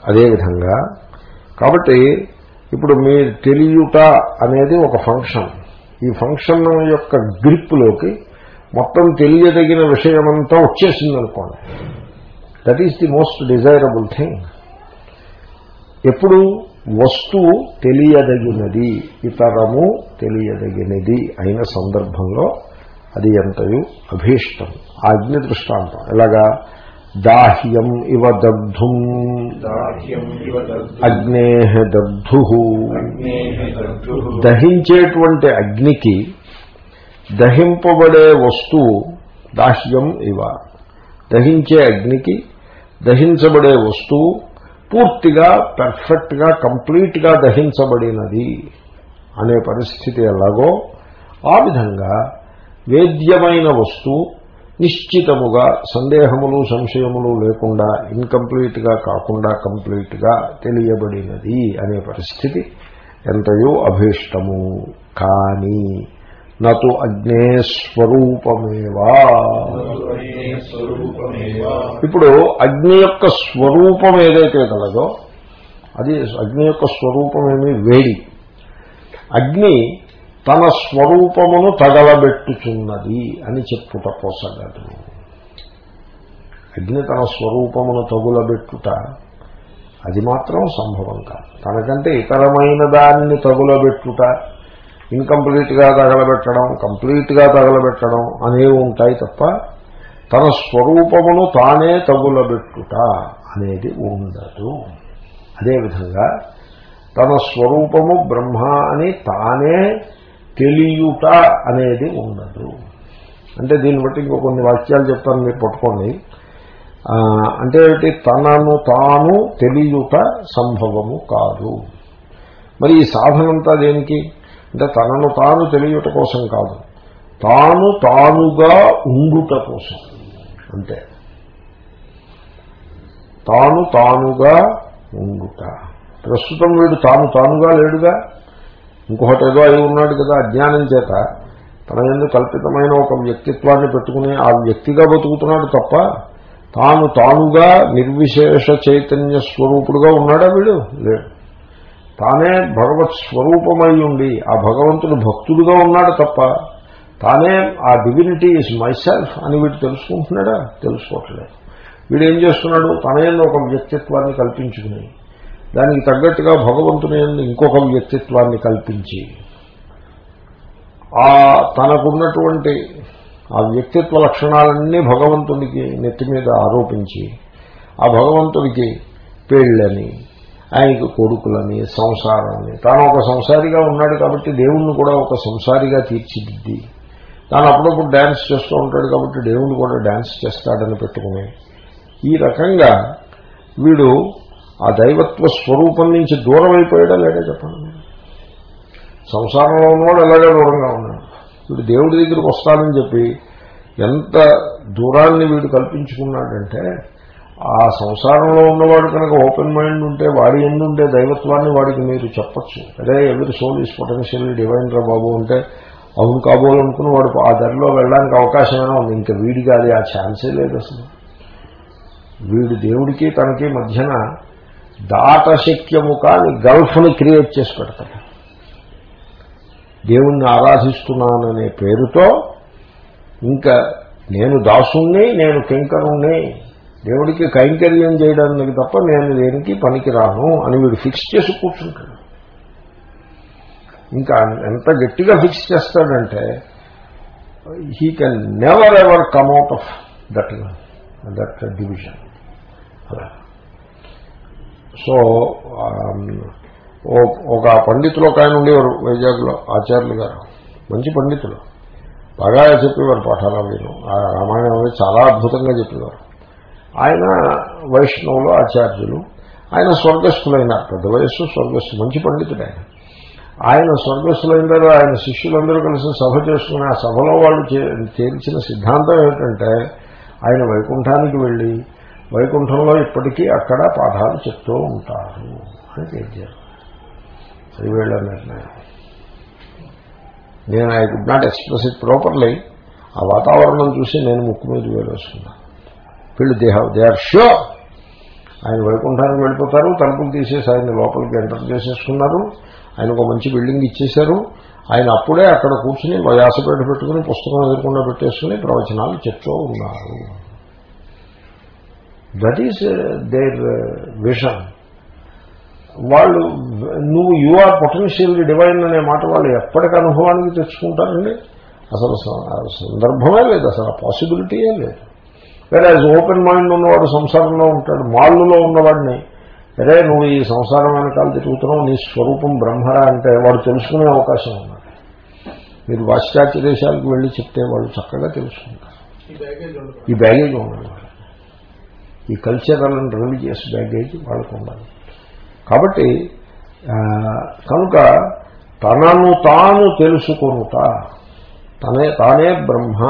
అదేవిధంగా కాబట్టి ఇప్పుడు మీ తెలియుట అనేది ఒక ఫంక్షన్ ఈ ఫంక్షన్ యొక్క గ్రిప్లోకి మొత్తం తెలియదగిన విషయమంతా వచ్చేసింది అనుకోండి that is the most desirable thing ఎప్పుడు వస్తువు తెలియదగినది ఇతరము తెలియదగినది అయిన సందర్భంలో అది ఎంతయు అభీష్టం. ఆజ్ఞ అగ్ని దృష్టాంతం. ఎలాగా? దాహ్యం ఇవ దగ్ధుం. అగ్నే దగ్ధు. దహించేటువంటి అగ్నికి దహింపబడే వస్తువు దాహ్యం ఇవ. దహించే అగ్నికి దహించబడే వస్తువు పూర్తిగా పెర్ఫెక్ట్గా కంప్లీట్గా దహించబడినది అనే పరిస్థితి ఎలాగో ఆ విధంగా వేద్యమైన వస్తువు నిశ్చితముగా సందేహములు సంశయములు లేకుండా ఇన్కంప్లీట్గా కాకుండా కంప్లీట్గా తెలియబడినది అనే పరిస్థితి ఎంతయో అభీష్టము. కానీ నటు అగ్నే స్వరూపమేవా. ఇప్పుడు అగ్ని యొక్క స్వరూపం ఏదైతే కలదో అది అగ్ని యొక్క స్వరూపమేమి వేడి. అగ్ని తన స్వరూపమును తగలబెట్టుచున్నది అని చెప్పుట పోసగదు అగ్ని తన స్వరూపమును తగులబెట్టుట అది మాత్రం సంభవం కాదు. తనకంటే ఇతరమైన దాన్ని తగులబెట్టుట ఇన్కంప్లీట్గా తగలబెట్టడం కంప్లీట్గా తగలబెట్టడం అనేవి ఉంటాయి తప్ప తన స్వరూపమును తానే తగులబెట్టుట అనేది ఉండదు. అదేవిధంగా తన స్వరూపము బ్రహ్మ అని తానే తెలియుట అనేది ఉండదు. అంటే దీన్ని బట్టి ఇంకో కొన్ని వాక్యాలు చెప్తాను మీరు పట్టుకోండి. అంటే ఏంటి తనను తాను తెలియుట సంభవము కాదు. మరి ఈ సాధనంతా దేనికి? అంటే తనను తాను తెలియట కోసం కాదు. తాను తానుగా ఉండుట కోసం. అంతే. తాను తానుగా ఉండుట. ప్రస్తుతం వీడు తాను తానుగా లేడుగా? ఇంకొకటి ఏదో అయి ఉన్నాడు కదా అజ్ఞానం చేత. తన ఎందుకు కల్పితమైన ఒక వ్యక్తిత్వాన్ని పెట్టుకుని ఆ వ్యక్తిగా బతుకుతున్నాడు తప్ప తాను తానుగా నిర్విశేష చైతన్య స్వరూపుడుగా ఉన్నాడా వీడు? లేడు. తానే భగవత్ స్వరూపమై ఉండి ఆ భగవంతుడు భక్తుడుగా ఉన్నాడు తప్ప తానే ఆ డివినిటీ ఇస్ మై సెల్ఫ్ అని వీడు తెలుసుకుంటున్నాడా? తెలుసుకోవట్లేదు. వీడు ఏం చేస్తున్నాడు? తన ఒక వ్యక్తిత్వాన్ని కల్పించుకుని దానికి తగ్గట్టుగా భగవంతుని ఇంకొక వ్యక్తిత్వాన్ని కల్పించి ఆ తనకున్నటువంటి ఆ వ్యక్తిత్వ లక్షణాలన్నీ భగవంతునికి నెత్తి మీద ఆరోపించి ఆ భగవంతుడికి పెళ్ళని ఆయనకి కొడుకులని సంసారాన్ని తాను ఒక సంసారిగా ఉన్నాడు కాబట్టి దేవుణ్ణి కూడా ఒక సంసారిగా తీర్చిదిద్ది. తాను అప్పుడప్పుడు డ్యాన్స్ చేస్తూ ఉంటాడు కాబట్టి దేవుణ్ణి కూడా డ్యాన్స్ చేస్తాడని పెట్టుకుని ఈ రకంగా వీడు ఆ దైవత్వ స్వరూపం నుంచి దూరం అయిపోయాడా లేడా చెప్పండి. సంసారంలో ఉన్నవాడు ఎలాగే దూరంగా ఉన్నాడు? వీడు దేవుడి దగ్గరికి వస్తాడని చెప్పి ఎంత దూరాన్ని వీడు కల్పించుకున్నాడంటే ఆ సంసారంలో ఉన్నవాడు కనుక ఓపెన్ మైండ్ ఉంటే వాడి ఎందుంటే దైవత్వాన్ని వాడికి మీరు చెప్పచ్చు. అదే ఎవరి సోల్ ఈస్ పొటెన్షియల్ డివైన్ రా బాబు అంటే అవును కాబోలనుకుని వాడు ఆ ధరలో వెళ్ళడానికి అవకాశమైనా ఉంది? ఇంకా వీడికి అది ఆ ఛాన్సే లేదు అసలు. వీడు దేవుడికి తనకి మధ్యన దాటశక్యము కాని గల్ఫ్ని క్రియేట్ చేసి పెడతాడు. దేవుణ్ణి ఆరాధిస్తున్నాననే పేరుతో ఇంకా నేను దాసుణ్ణి నేను కింకరుణ్ణి దేవుడికి కైంకర్యం చేయడానికి తప్ప నేను దేనికి పనికిరాను అని వీడు ఫిక్స్ చేసి కూర్చుంటాడు. ఇంకా ఎంత గట్టిగా ఫిక్స్ చేస్తాడంటే he can never ever come out of that that division అలా. సో ఒక పండితులు ఒక ఆయన ఉండేవారు వైజాగ్లో ఆచార్యులు గారు. మంచి పండితులు. బాగా చెప్పేవారు పాఠాలు మీరు ఆ రామాయణం అనేది చాలా అద్భుతంగా చెప్పేవారు. ఆయన వైష్ణవులు ఆచార్యులు. ఆయన స్వర్గస్థులైనారు. పెద్ద వయస్సు స్వర్గస్థు. మంచి పండితుడు ఆయన. ఆయన స్వర్గస్థులందరూ ఆయన శిష్యులందరూ కలిసి సభ చేసుకుని ఆ సభలో వాళ్ళు తేల్చిన సిద్ధాంతం ఏమిటంటే ఆయన వైకుంఠానికి వెళ్ళి వైకుంఠంలో ఇప్పటికీ అక్కడ పాఠాలు చెప్తూ ఉంటారు అని తేల్చారు అది వీళ్ళ నిర్ణయం. నేను I could not express it properly ఆ వాతావరణం చూసి నేను ముక్కు మీద వేలేసుకున్నాను వీళ్ళు they have they are sure ఆయన వైకుంఠానికి వెళ్ళిపోతారు తలుపులు తీసేసి ఆయన లోపలికి ఎంటర్ చేసేసుకున్నారు. ఆయనకు ఒక మంచి బిల్డింగ్ ఇచ్చేశారు. ఆయన అప్పుడే అక్కడ కూర్చుని వ్యాసపేట పెట్టుకుని పుస్తకం ఎదుర్కొండా పెట్టేసుకుని ప్రవచనాలు చెప్తూ ఉన్నారు. దట్ ఈస్ దేర్ విషన్ వాళ్ళు నువ్వు యు ఆర్ పొటెన్షియల్ డివైన్ అనే మాట వాళ్ళు ఎప్పటికి అనుభవానికి తెచ్చుకుంటారండి అసలు సందర్భమే లేదు అసలు పాసిబిలిటీయే లేదు. వేరే ఓపెన్ మైండ్ ఉన్నవాడు సంసారంలో ఉంటాడు మాళ్ళులో ఉన్నవాడిని. అరే నువ్వు ఈ సంసారం వెనకాల తిరుగుతున్నావు నీ స్వరూపం బ్రహ్మరా అంటే వాడు తెలుసుకునే అవకాశం ఉన్నాడు మీరు పాశ్చాత్య దేశాలకు వెళ్ళి చెప్తే వాళ్ళు చక్కగా తెలుసుకుంటారు. ఈ బ్యాగేజ్ ఉండదు. ఈ వాళ్ళకి కల్చరల్ అండ్ రిలీజియస్ బ్యాగేజ్ వాళ్ళకు ఉండాలి. కాబట్టి కనుక తనను తాను తెలుసుకొనుట తనే తానే బ్రహ్మ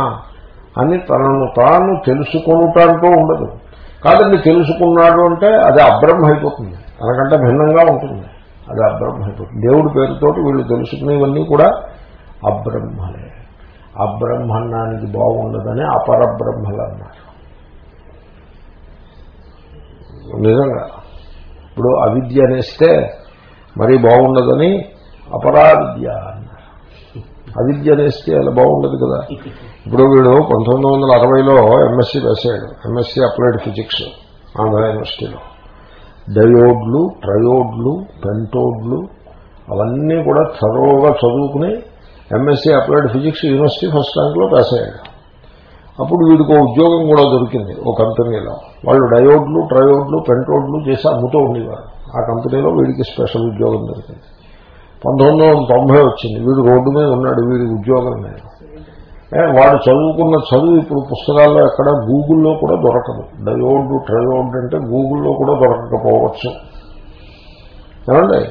అని తనను తాను తెలుసుకొనుట అంటూ ఉండదు. కాదండి తెలుసుకున్నాడు అంటే అది అబ్రహ్మ అయిపోతుంది. తనకంటే భిన్నంగా ఉంటుంది. అది అబ్రహ్మ అయిపోతుంది. దేవుడి పేరుతోటి వీళ్ళు తెలుసుకునేవన్నీ కూడా అబ్రహ్మలే. అబ్రహ్మన్నానికి బాగుండదని అపరబ్రహ్మలు అన్నారు. నిజంగా. ఇప్పుడు అవిద్య అనేస్తే మరీ బాగుండదని అపరావిద్య అవిద్య అనేస్తే అలా బాగుండదు కదా. ఇప్పుడు వీడు పంతొమ్మిది వందల అరవైలో ఎంఎస్సీ వేసాడు. ఎంఎస్సీ అప్లైడ్ ఫిజిక్స్ ఆంధ్ర యూనివర్సిటీలో డయోడ్లు ట్రయోడ్లు పెంటోడ్లు అవన్నీ కూడా చదువుగా చదువుకుని MSc applied physics university first ర్యాంక్లో pass అయ్యాడు అప్పుడు వీడికి ఉద్యోగం కూడా దొరికింది ఓ కంపెనీలో. వాళ్ళు డయోడ్లు ట్రయోడ్లు పెంట్రోడ్లు చేసి అమ్ముతూ ఉండేవారు. ఆ కంపెనీలో వీడికి స్పెషల్ ఉద్యోగం దొరికింది. పంతొమ్మిది వందల తొంభై వచ్చింది. వీడు రోడ్డు మీద ఉన్నాడు వీడి ఉద్యోగం లేదు. ఏ, వాడు చదువుకున్న చదువు ఇప్పుడు పుస్తకాల్లో ఎక్కడ గూగుల్లో కూడా దొరకదు. డయోడ్ ట్రయోడ్ అంటే గూగుల్లో కూడా దొరకకపోవచ్చు. ఏమండి?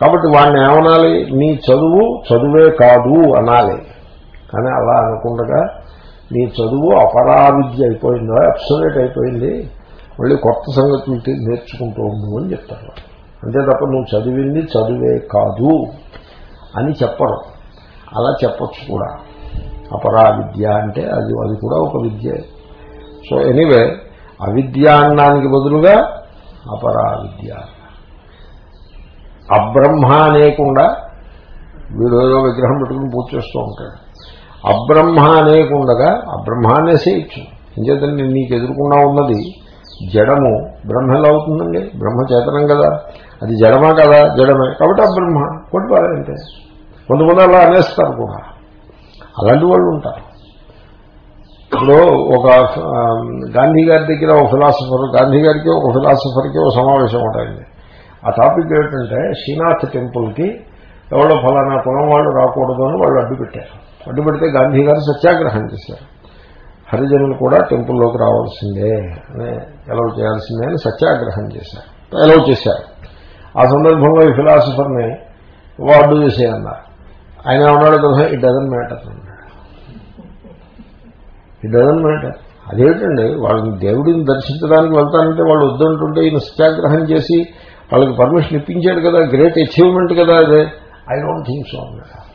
కాబట్టి వాడిని ఏమనాలి? నీ చదువు చదువే కాదు అనాలి. కానీ అలా అనుకుండగా నీ చదువు అపరావిద్య అయిపోయిందో? అబ్సొలేట్ అయిపోయింది. మళ్ళీ కొత్త సంగతులు నేర్చుకుంటూ ఉండు అని చెప్తారు. అంతే తప్ప నువ్వు చదివింది చదువే కాదు అని చెప్పరు. అలా చెప్పచ్చు కూడా. అపరావిద్య అంటే అది అది కూడా ఒక విద్య. సో ఎనీవే అవిద్య అనడానికి బదులుగా అపరావిద్య. అబ్రహ్మ అనేకుండా వీడు ఏదో విగ్రహం పెట్టుకుని పూజ చేస్తూ ఉంటాడు. అబ్రహ్మ అనేకుండగా అబ్రహ్మ అనేసేయచ్చు ఇంచేతండి నీకు ఎదురుకుండా ఉన్నది జడము బ్రహ్మ ఎలా అవుతుందండి. బ్రహ్మ చేతనం కదా. అది జడమా కదా? జడమే. కాబట్టి అబ్రహ్మ కొట్టిపారంటే కొంతమంది అలా అనేస్తారు కూడా. అలాంటి వాళ్ళు ఉంటారు. ఇప్పుడు ఒక గాంధీ గారి దగ్గర ఒక ఫిలాసఫర్ గాంధీ గారికి ఒక ఫిలాసఫర్కి ఒక సమావేశం ఉంటాయండి. ఆ టాపిక్ ఏంటంటే శ్రీనాథ్ టెంపుల్కి ఎవరో ఫలానా కులం వాళ్ళు రాకూడదు అని వాళ్ళు అడ్డు పెట్టారు అడ్డు పెడితే గాంధీ గారు సత్యాగ్రహం చేశారు. హరిజనులు కూడా టెంపుల్లోకి రావాల్సిందే అని ఎలవ్ చేయాల్సిందే అని సత్యాగ్రహం చేశారు. ఎలవ్ చేశారు. ఆ సందర్భంలో ఈ ఫిలాసఫర్ని వార్డు చేసేయన్నారు. ఆయన ఉన్నాడు కదా ఇట్ డజన్ మ్యాటర్ అన్నాడు. ఇట్ డజన్ మ్యాటర్ అదేంటండి వాళ్ళని దేవుడిని దర్శించడానికి వెళ్తానంటే వాళ్ళు వద్దంటుంటే ఈయన సత్యాగ్రహం చేసి వాళ్ళకి పర్మిషన్ ఇప్పించాడు కదా గ్రేట్ అచీవ్మెంట్ కదా అదే. ఐ డోంట్ థింక్ సో అన్నాడు.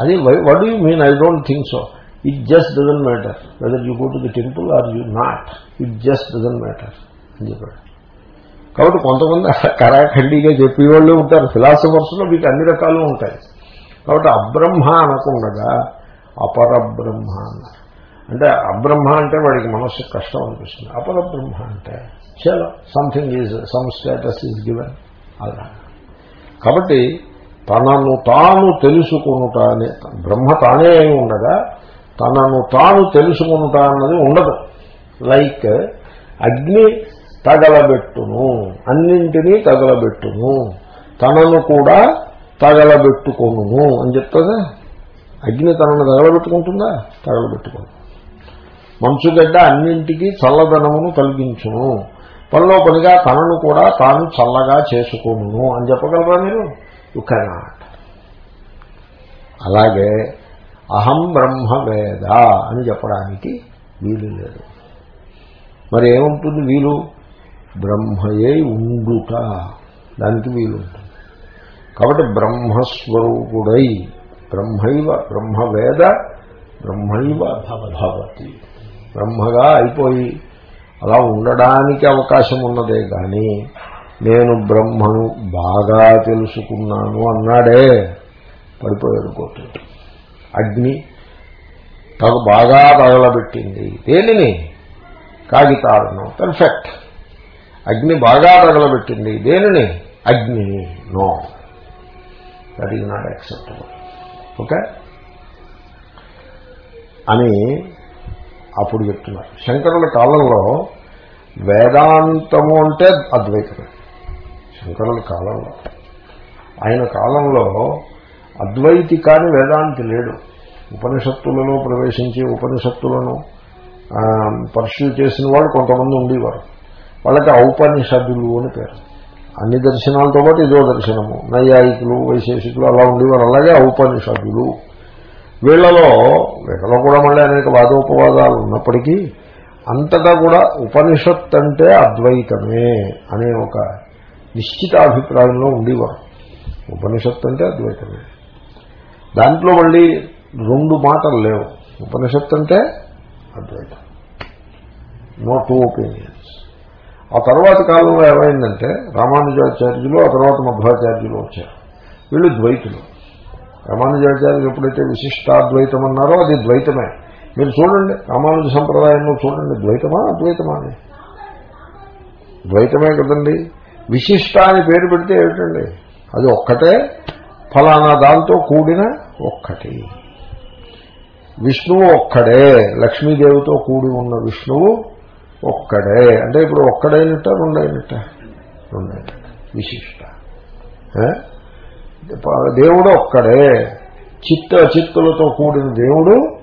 అది what you mean I don't think so it just doesn't matter whether you go to the temple or you not it just doesn't matter అని చెప్పాడు. కాబట్టి కొంతమంది కరాఖండిగా చెప్పేవాళ్ళు ఉంటారు. ఫిలాసఫర్స్లో మీకు అన్ని రకాలు ఉంటాయి. కాబట్టి అబ్రహ్మ అనకుండగా అపరబ్రహ్మ అన్నారు. అంటే అబ్రహ్మ అంటే వాడికి మనస్సు కష్టం అనిపిస్తుంది. అపరబ్రహ్మ అంటే చలో something is some status is given అలా. కాబట్టి తనను తాను తెలుసుకొనుట అనే బ్రహ్మ తానే అయి ఉండగా తనను తాను తెలుసుకొనుట అన్నది ఉండదు. లైక్ అగ్ని తగలబెట్టును అన్నింటినీ తగలబెట్టును తనను కూడా తగలబెట్టుకొను అని చెప్తుందా? అగ్ని తనను తగలబెట్టుకుంటుందా? తగలబెట్టుకోను. మంచుగడ్డ అన్నింటికీ చల్లదనమును కలిగించును. పనిలో పనిగా తనను కూడా తాను చల్లగా చేసుకోను అని చెప్పగలరా మీరు? యు కెనాట్ అలాగే అహం బ్రహ్మవేద అని చెప్పడానికి వీలు లేదు. మరి ఏముంటుంది వీలు? బ్రహ్మయే ఉండుట. దానికి వీలు ఉంటుంది. కాబట్టి బ్రహ్మస్వరూపుడై బ్రహ్మైవ బ్రహ్మవేద బ్రహ్మైవ భవతి. బ్రహ్మగా అయిపోయి అలా ఉండడానికి అవకాశం ఉన్నదే కానీ నేను బ్రహ్మను బాగా తెలుసుకున్నాను అన్నాడే. పడిపోయాడు కోర్టు అగ్ని తగు బాగా తగలబెట్టింది. దేనిని? కాగితాలను. పెర్ఫెక్ట్ అగ్ని బాగా తగలబెట్టింది. దేనిని? అగ్ని no that is not acceptable okay అని అప్పుడు చెప్తున్నారు. శంకరుల కాలంలో వేదాంతము అంటే అద్వైతమే. శంకరుల కాలంలో ఆయన కాలంలో అద్వైతి కాని వేదాంతి లేడు. ఉపనిషత్తులలో ప్రవేశించి ఉపనిషత్తులను పర్ష్యూ చేసిన వాళ్ళు కొంతమంది ఉండేవారు. వాళ్ళకి ఔపనిషదులు అని పేరు. అన్ని దర్శనాలతో పాటు ఇదో దర్శనము. నైయాయికులు వైశేషికులు అలా ఉండేవారు. అలాగే ఔపనిషదులు. వీళ్ళలో వీళ్ళలో కూడా మళ్ళీ అనేక వాదోపవాదాలు ఉన్నప్పటికీ అంతటా కూడా ఉపనిషత్ అంటే అద్వైతమే అనే ఒక నిశ్చిత అభిప్రాయంలో ఉండేవారు. ఉపనిషత్తు అంటే అద్వైతమే. దాంట్లో మళ్ళీ రెండు మాటలు లేవు. ఉపనిషత్తు అంటే అద్వైతం. నో టూ ఒపీనియన్స్ ఆ తర్వాత కాలంలో ఏమైందంటే రామానుజాచార్యులు ఆ తర్వాత మధ్వాచార్యులు వచ్చారు. వీళ్ళు ద్వైతులు. రామానుజాచార్యులు ఎప్పుడైతే విశిష్టాద్వైతం అన్నారో అది ద్వైతమే. మీరు చూడండి రామానుజ సంప్రదాయంలో చూడండి ద్వైతమా అద్వైతమా అని. ద్వైతమే కదండి. విశిష్ట అని పేరు పెడితే ఏమిటండి? అది ఒక్కటే ఫలానా దాంతో కూడిన ఒక్కటి. విష్ణువు ఒక్కడే లక్ష్మీదేవితో కూడి ఉన్న విష్ణువు ఒక్కడే. అంటే ఇప్పుడు ఒక్కడైనట్ట రెండైనట్ట? రెండైనట్ట. విశిష్ట. దేవుడు ఒక్కడే. చిత్త చిత్తులతో కూడిన దేవుడు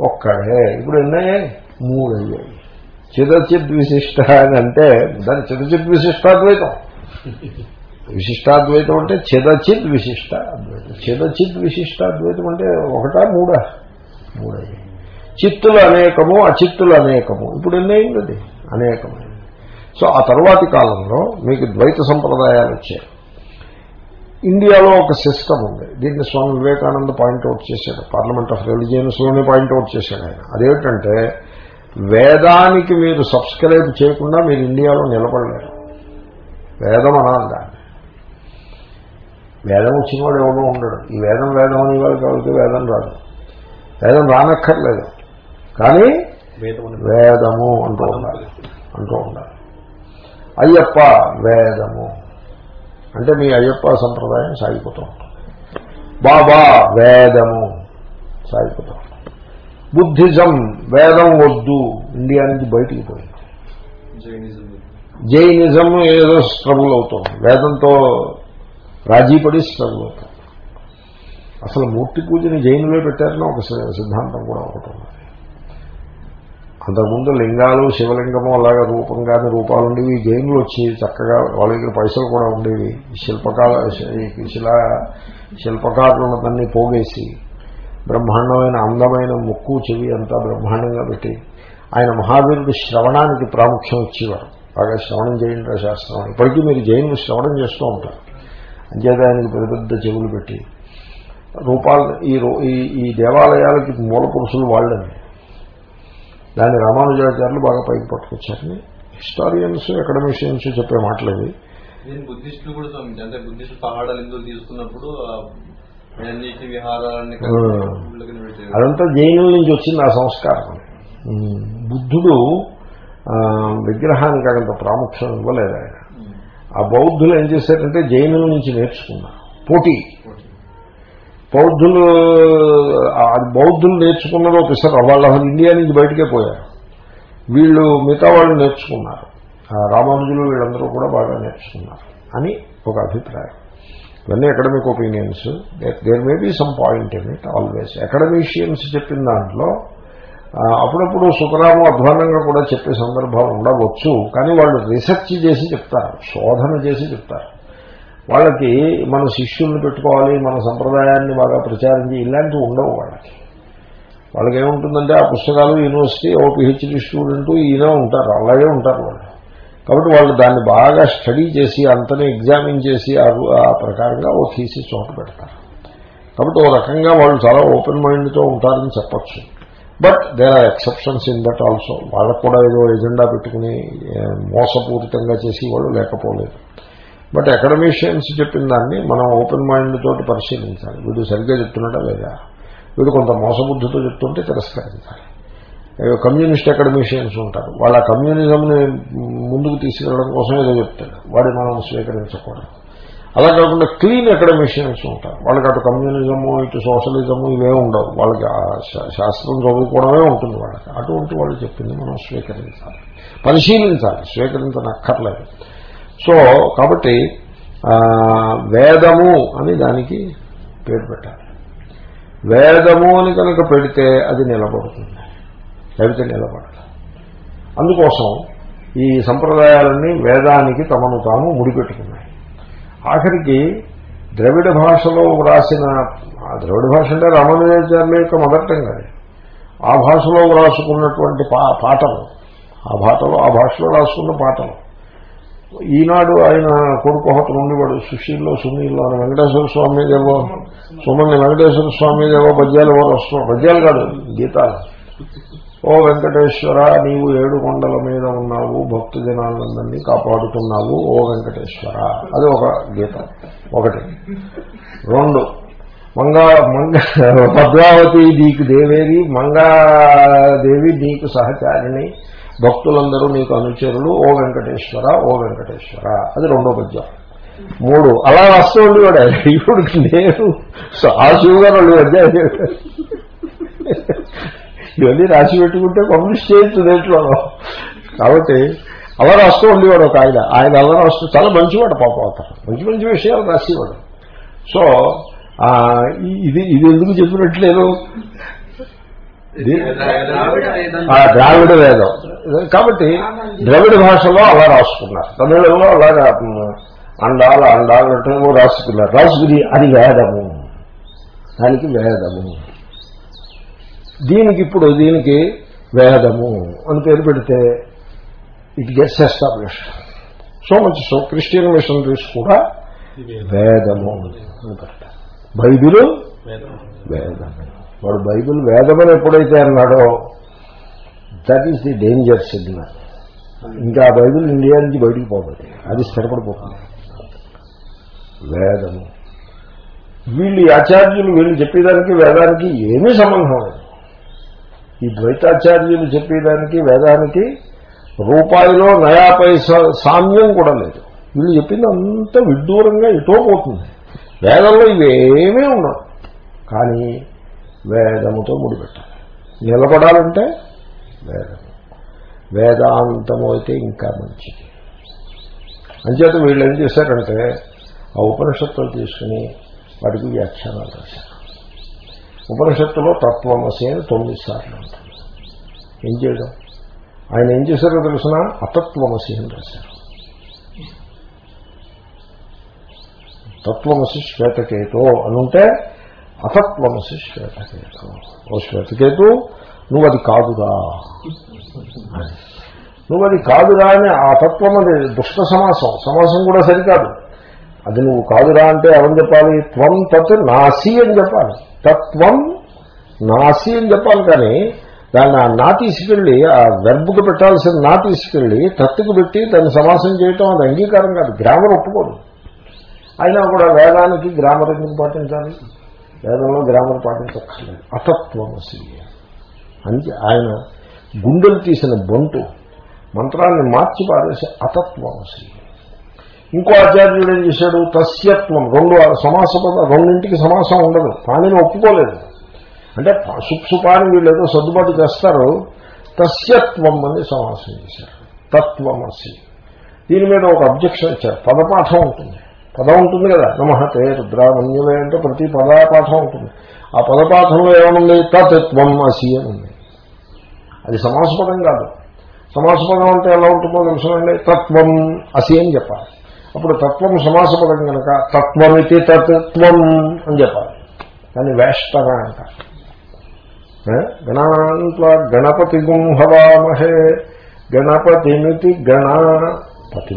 ఒక్కడే. ఇప్పుడు ఎన్నయ్యాయి? మూడయ్యాయి. చిదచిద్ విశిష్ట అని అంటే దాని చిదచిద్ విశిష్టాద్వైతం విశిష్టాద్వైతం అంటే చిదచిద్ విశిష్ట అద్వైతం చిదచిద్ విశిష్టాద్వైతం అంటే ఒకటా మూడా? మూడయ్యాయి చిత్తులు అనేకము అచిత్తులు అనేకము. ఇప్పుడు ఎన్నైంది అది? అనేకమైంది సో ఆ తర్వాతి కాలంలో మీకు ద్వైత సంప్రదాయాలు వచ్చాయి. ఇండియాలో ఒక సిస్టమ్ ఉంది. దీన్ని స్వామి వివేకానంద పాయింట్అవుట్ చేశాడు. పార్లమెంట్ ఆఫ్ రిలీజియన్స్లోనే పాయింట్అవుట్ చేశాడు ఆయన. అదేమిటంటే వేదానికి మీరు సబ్స్క్రైబ్ చేయకుండా మీరు ఇండియాలో నిలబడలేరు. వేదం అనాలి దాన్ని వేదం వచ్చినవాడు ఎవడో ఉండడు. ఈ వేదం వేదం అనే వాళ్ళకి కాబట్టి వేదం రాదు. వేదం రానక్కర్లేదు. కానీ వేదము అంటూ ఉండాలి. అంటూ ఉండాలి. అయ్యప్ప వేదము. అంటే మీ అయ్యప్ప సంప్రదాయం సాగిపోతూ ఉంటుంది. బాబా వేదము సాగిపోతూ ఉంటుంది. బుద్ధిజం వేదం వద్దు. ఇండియా నుంచి బయటికి పోయింది జైనిజం ఏదో స్ట్రగుల్ అవుతుంది. వేదంతో రాజీపడి స్ట్రగుల్ అవుతుంది. అసలు మూర్తి పూజని జైనులే పెట్టారని ఒక సిద్ధాంతం కూడా ఒకటి ఉన్నది అంతకుముందు లింగాలు శివలింగము అలాగా రూపంగానే రూపాలు ఉండేవి. జైనులు వచ్చి చక్కగా వాళ్ళ దగ్గర పైసలు కూడా ఉండేవి. శిల్పకాల శిలా శిల్పకారులన్నీ పోగేసి బ్రహ్మాండమైన అందమైన ముక్కు చెవి అంతా బ్రహ్మాండంగా పెట్టి ఆయన మహావీరుడు శ్రవణానికి ప్రాముఖ్యం ఇచ్చేవారు. బాగా శ్రవణం చేయండి శాస్త్రం ఇప్పటికీ మీరు జైనులు శ్రవణం చేస్తూ ఉంటారు. అంచేత ఆయనకి పెద్ద పెద్ద చెవులు పెట్టి రూపాలు ఈ ఈ- ఈ దేవాలయాలకి మూల పురుషులు వాళ్ళని. దాన్ని రామానుజాచార్యులు బాగా పైకి పట్టుకొచ్చారని హిస్టారియన్స్ అకాడమిషియన్స్ చెప్పే మాటలు బుద్ధిస్టులు కూడా అంటే బుద్ధిస్టులు పహాడాలు ఎందుకు తీసుకున్నప్పుడు అదంతా జైనుల నుంచి వచ్చింది ఆ సంస్కారం. బుద్ధుడు విగ్రహానికి అంత ప్రాముఖ్యం ఇవ్వలేదు ఆయన. ఆ బౌద్ధులు ఏం చేశారంటే జైనుల నుంచి నేర్చుకున్నారు. పోటీ. బౌద్ధులు బౌద్ధులు నేర్చుకున్నదో పిసరు వాళ్ళు అసలు ఇండియా నుంచి బయటకే పోయారు. వీళ్ళు మిగతా వాళ్ళు నేర్చుకున్నారు. ఆ రామానుజులు వీళ్ళందరూ కూడా బాగా నేర్చుకున్నారు అని ఒక అభిప్రాయం. ఇవన్నీ academic opinions there may be some point in it always academicians చెప్పిన దాంట్లో అప్పుడప్పుడు సుఖరాము అధ్వానంగా కూడా చెప్పే సందర్భాలు ఉండవచ్చు కానీ వాళ్ళు రీసెర్చ్ చేసి చెప్తారు శోధన చేసి చెప్తారు. వాళ్ళకి మన శిష్యుల్ని పెట్టుకోవాలి మన సంప్రదాయాన్ని బాగా ప్రచారం చేయాలి ఇలాంటివి ఉండవు వాళ్ళకి. వాళ్ళకి ఏముంటుందంటే ఆ పుస్తకాలు యూనివర్సిటీ ఓ పిహెచ్డి స్టూడెంట్ ఈయన ఉంటారు అలాగే ఉంటారు వాళ్ళు. కాబట్టి వాళ్ళు దాన్ని బాగా స్టడీ చేసి అంతనే ఎగ్జామిన్ చేసి ఆ ప్రకారంగా ఓ థీసిస్ చోట పెడతారు. కాబట్టి ఓ రకంగా వాళ్ళు చాలా ఓపెన్ మైండ్తో ఉంటారని చెప్పచ్చు. But there are exceptions in that also. వాళ్ళకు కూడా ఏదో ఎజెండా పెట్టుకుని మోసపూరితంగా చేసి వాళ్ళు లేకపోలేదు. బట్ అకాడమిషియన్స్ చెప్పిన దాన్ని మనం ఓపెన్ మైండ్ తోటి పరిశీలించాలి. వీడు సరిగ్గా చెప్తున్నాడా లేదా? వీడు కొంత మోసబుద్ధితో చెప్తుంటే తిరస్కరించాలి. కమ్యూనిస్ట్ అకాడమిషియన్స్ ఉంటారు. వాళ్ళ కమ్యూనిజంని ముందుకు తీసుకెళ్ళడం కోసం ఏదో చెప్తాడు వాడిని మనం స్వీకరించకూడదు. అలా కాకుండా క్లీన్ అకాడమిషియన్స్ ఉంటారు. వాళ్ళకి అటు కమ్యూనిజము ఇటు సోషలిజము ఇవే ఉండవు. వాళ్ళకి శాస్త్రం చదువుకోవడమే ఉంటుంది వాళ్ళకి. అటువంటి వాళ్ళు చెప్పింది మనం స్వీకరించాలి. పరిశీలించాలి. స్వీకరించనక్కర్లేదు. సో కాబట్టి వేదము అని దానికి పేరు పెట్టాలి. వేదము అని కనుక పెడితే అది నిలబడుతుంది. లేకపోతే నిలబడదు. అందుకోసం ఈ సంప్రదాయాలన్నీ వేదానికి తమను తాము ముడిపెట్టుకున్నాయి. ఆఖరికి ద్రవిడ భాషలో వ్రాసిన ఆ ద్రవిడ భాష అంటే రామానుజాచార్యుల యొక్క మదర్ టంగ్ ఆ భాషలో వ్రాసుకున్నటువంటి పా పాటలు ఆ భాషలో ఆ భాషలో రాసుకున్న పాటలు ఈనాడు ఆయన కొడుకు ఒకటి ఉండేవాడు సుశీల్లో సునీల్లో అని వెంకటేశ్వర స్వామి మీదేవో సుమని వెంకటేశ్వర స్వామి మీదేవో పద్యాలు ఎవరు వస్తున్నావు పద్యాలు కాదు గీతాలు. ఓ వెంకటేశ్వర నీవు ఏడు కొండల మీద ఉన్నావు భక్తు జనాలందరినీ కాపాడుతున్నావు ఓ వెంకటేశ్వర. అది ఒక గీత. ఒకటి. రెండు. మంగా మంగ పద్మావతి నీకు దేవేరి మంగాదేవి నీకు సహచారిణి. భక్తులందరూ నీకు అనుచరులు ఓ వెంకటేశ్వర ఓ వెంకటేశ్వర. అది రెండో పద్యం. మూడు. అలా వస్తూ ఉండేవాడు. ఇప్పుడు నేను ఆ శివుగారు వాళ్ళు అధ్యాయం ఇవన్నీ రాసి పెట్టుకుంటే పబ్లిష్ చేయొచ్చు దేంట్లో కాబట్టి అలా రాస్తూ ఉండేవాడు ఒక ఆయన. ఆయన అలా రాస్తూ చాలా మంచివాడు పాపం అతను. మంచి మంచి విషయాలు రాసేవాడు. సో ఇది ఇది ఎందుకు చెప్పినట్లేదు? ఇది- ద్రావిడ వేదం. కాబట్టి ద్రవిడ భాషలో అలా రాసుకున్నారు. తమిళంలో అలాగా అండాలు అండాల రాసుకున్నారు. రాసుకుని అది వేదము. దానికి వేదము. దీనికి ఇప్పుడు దీనికి వేదము అని పేరు పెడితే it gets establish so much so Christian missionaries కూడా వేదము అని పెడతారు బైబిలు వేదం వాడు బైబిల్ వేదమని ఎప్పుడైతే అన్నాడో that is the danger signal ఇంకా ఆ బైబిల్ ఇండియా నుంచి బయటికి పోతుంది అది స్థిరపడిపోతుంది. వేదము. వీళ్ళు ఈ ఆచార్యులు వీళ్ళు చెప్పేదానికి వేదానికి ఏమీ సంబంధం లేదు. ఈ ద్వైతాచార్యులు చెప్పేదానికి వేదానికి రూపాయిలో నయా సామ్యం కూడా లేదు. వీళ్ళు చెప్పింది అంత విడ్డూరంగా ఇటో పోతుంది. వేదంలో ఇవేమీ ఉండవు. కానీ వేదముతో ముడిపెట్టాలి. నిలబడాలంటే వేదము వేదాంతము అయితే ఇంకా మంచిది. అంచేత వీళ్ళు ఏం చేశారంటే ఆ ఉపనిషత్తులు తీసుకుని వాటికి వ్యాఖ్యానాలు రాశారు. ఉపనిషత్తులో తత్వమసి అని తొమ్మిది సార్లు ఉంటుంది ఏం చేయడం? ఆయన ఏం చేశారో తెలిసిన? అతత్వమసి అని రాశారు. తత్వమసి శ్వేతకేతో అనుంటే అతత్వమసి శ్వేతకేతో. ఓ శ్వేతకేతు నువ్వు అది కాదురా. నువ్వు అది కాదురా అని ఆ తత్వం అది దుష్ట సమాసం. సమాసం కూడా సరికాదు. అది నువ్వు కాదురా అంటే ఎవరు చెప్పాలి? త్వం తత్ నాసి అని చెప్పాలి. తత్వం నాసి అని చెప్పాలి కానీ దాన్ని ఆ నా తీసుకెళ్ళి ఆ వెర్బుకు పెట్టాల్సిన నా తీసుకెళ్ళి తత్తుకు పెట్టి దాన్ని సమాసం చేయటం అది అంగీకారం కాదు గ్రామర్ ఒప్పుకోదు. అయినా కూడా వేదానికి గ్రామర్ ఎందుకు పాటించాలి? వేదంలో గ్రామర్ పాటించక్కర్లేదు. అతత్వమసి. అంటే ఆయన గుండెలు తీసిన బొంటు మంత్రాన్ని మార్చి పారేసి అతత్వమసి. ఇంకో ఆచార్యుడు ఏం చేశాడు? తస్యత్వం రెండు సమాస రెండింటికి సమాసం ఉండదు. పాణిని ఒప్పుకోలేదు. అంటే సుప్సుపాని వీళ్ళు ఏదో సర్దుబాటు చేస్తారు. తస్యత్వం అని సమాసం చేశారు. తత్వమసి. దీని మీద ఒక అబ్జెక్షన్ ఇచ్చారు. పదపాఠం ఉంటుంది. పదం ఉంటుంది కదా. నమహతే రుద్రామన్యులే అంటే ప్రతి పదపాఠం ఉంటుంది. ఆ పదపాఠంలో ఏమనుంది తత్వం అసి అని ఉంది. అది సమాసపదం కాదు. సమాసపదం అంటే ఎలా ఉంటుందో తెలుసునండి? తత్వం అసి అని చెప్పాలి. అప్పుడు తత్వం సమాసపదం కనుక తత్వమితి తత్వం అని చెప్పాలి. కానీ వేష్టన అంట గణాంట్ల గణపతి గుంహవామహే గణపతిమితి గణపతి.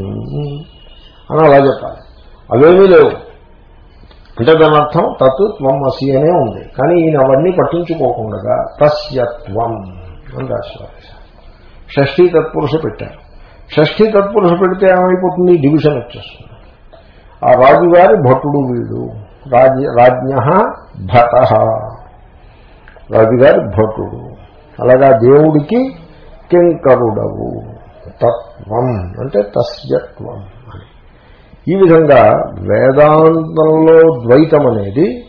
అని అలా చెప్పాలి. అవేమీ లేవు. అంటే దాని అర్థం తత్ త్వం అసి అనే ఉంది. కానీ ఈయన అవన్నీ పట్టించుకోకుండా తస్యత్వం అని రాశారు. షష్ఠీ తత్పురుష పెట్టారు. షష్ఠీ తత్పురుష పెడితే ఏమైపోతుంది? డివిజన్ వచ్చేస్తుంది. ఆ రాజుగారి భటుడు వీడు. రాజ రాజ్ఞ భట. రాజుగారి భటుడు. అలాగా దేవుడికి కింకరుడవు. తత్వం అంటే తస్యత్వం అని. ఈ విధంగా వేదాంతంలో ద్వైతం అనేది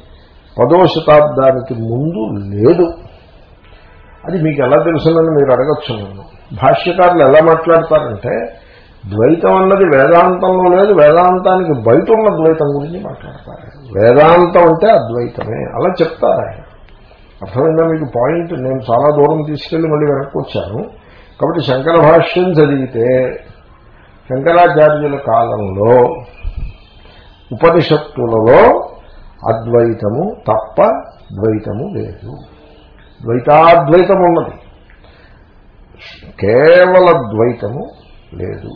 పదో శతాబ్దానికి ముందు లేదు. అది మీకు ఎలా తెలుసునని మీరు అడగచ్చు నన్ను. భాష్యకారులు ఎలా మాట్లాడతారంటే ద్వైతం అన్నది వేదాంతంలో లేదు వేదాంతానికి బయట ఉన్న ద్వైతం గురించి మాట్లాడతారు. వేదాంతం అంటే అద్వైతమే. అలా చెప్తారు ఆయన. అర్థమైందా మీకు పాయింట్? నేను చాలా దూరం తీసుకెళ్ళి మళ్ళీ వెనక్కి వచ్చాను. కాబట్టి శంకర భాష్యం చదివితే శంకరాచార్యుల కాలంలో ఉపనిషత్తులలో అద్వైతము తప్ప ద్వైతము లేదు. ద్వైతాద్వైతం ఉన్నది. కేవల ద్వైతము లేదు.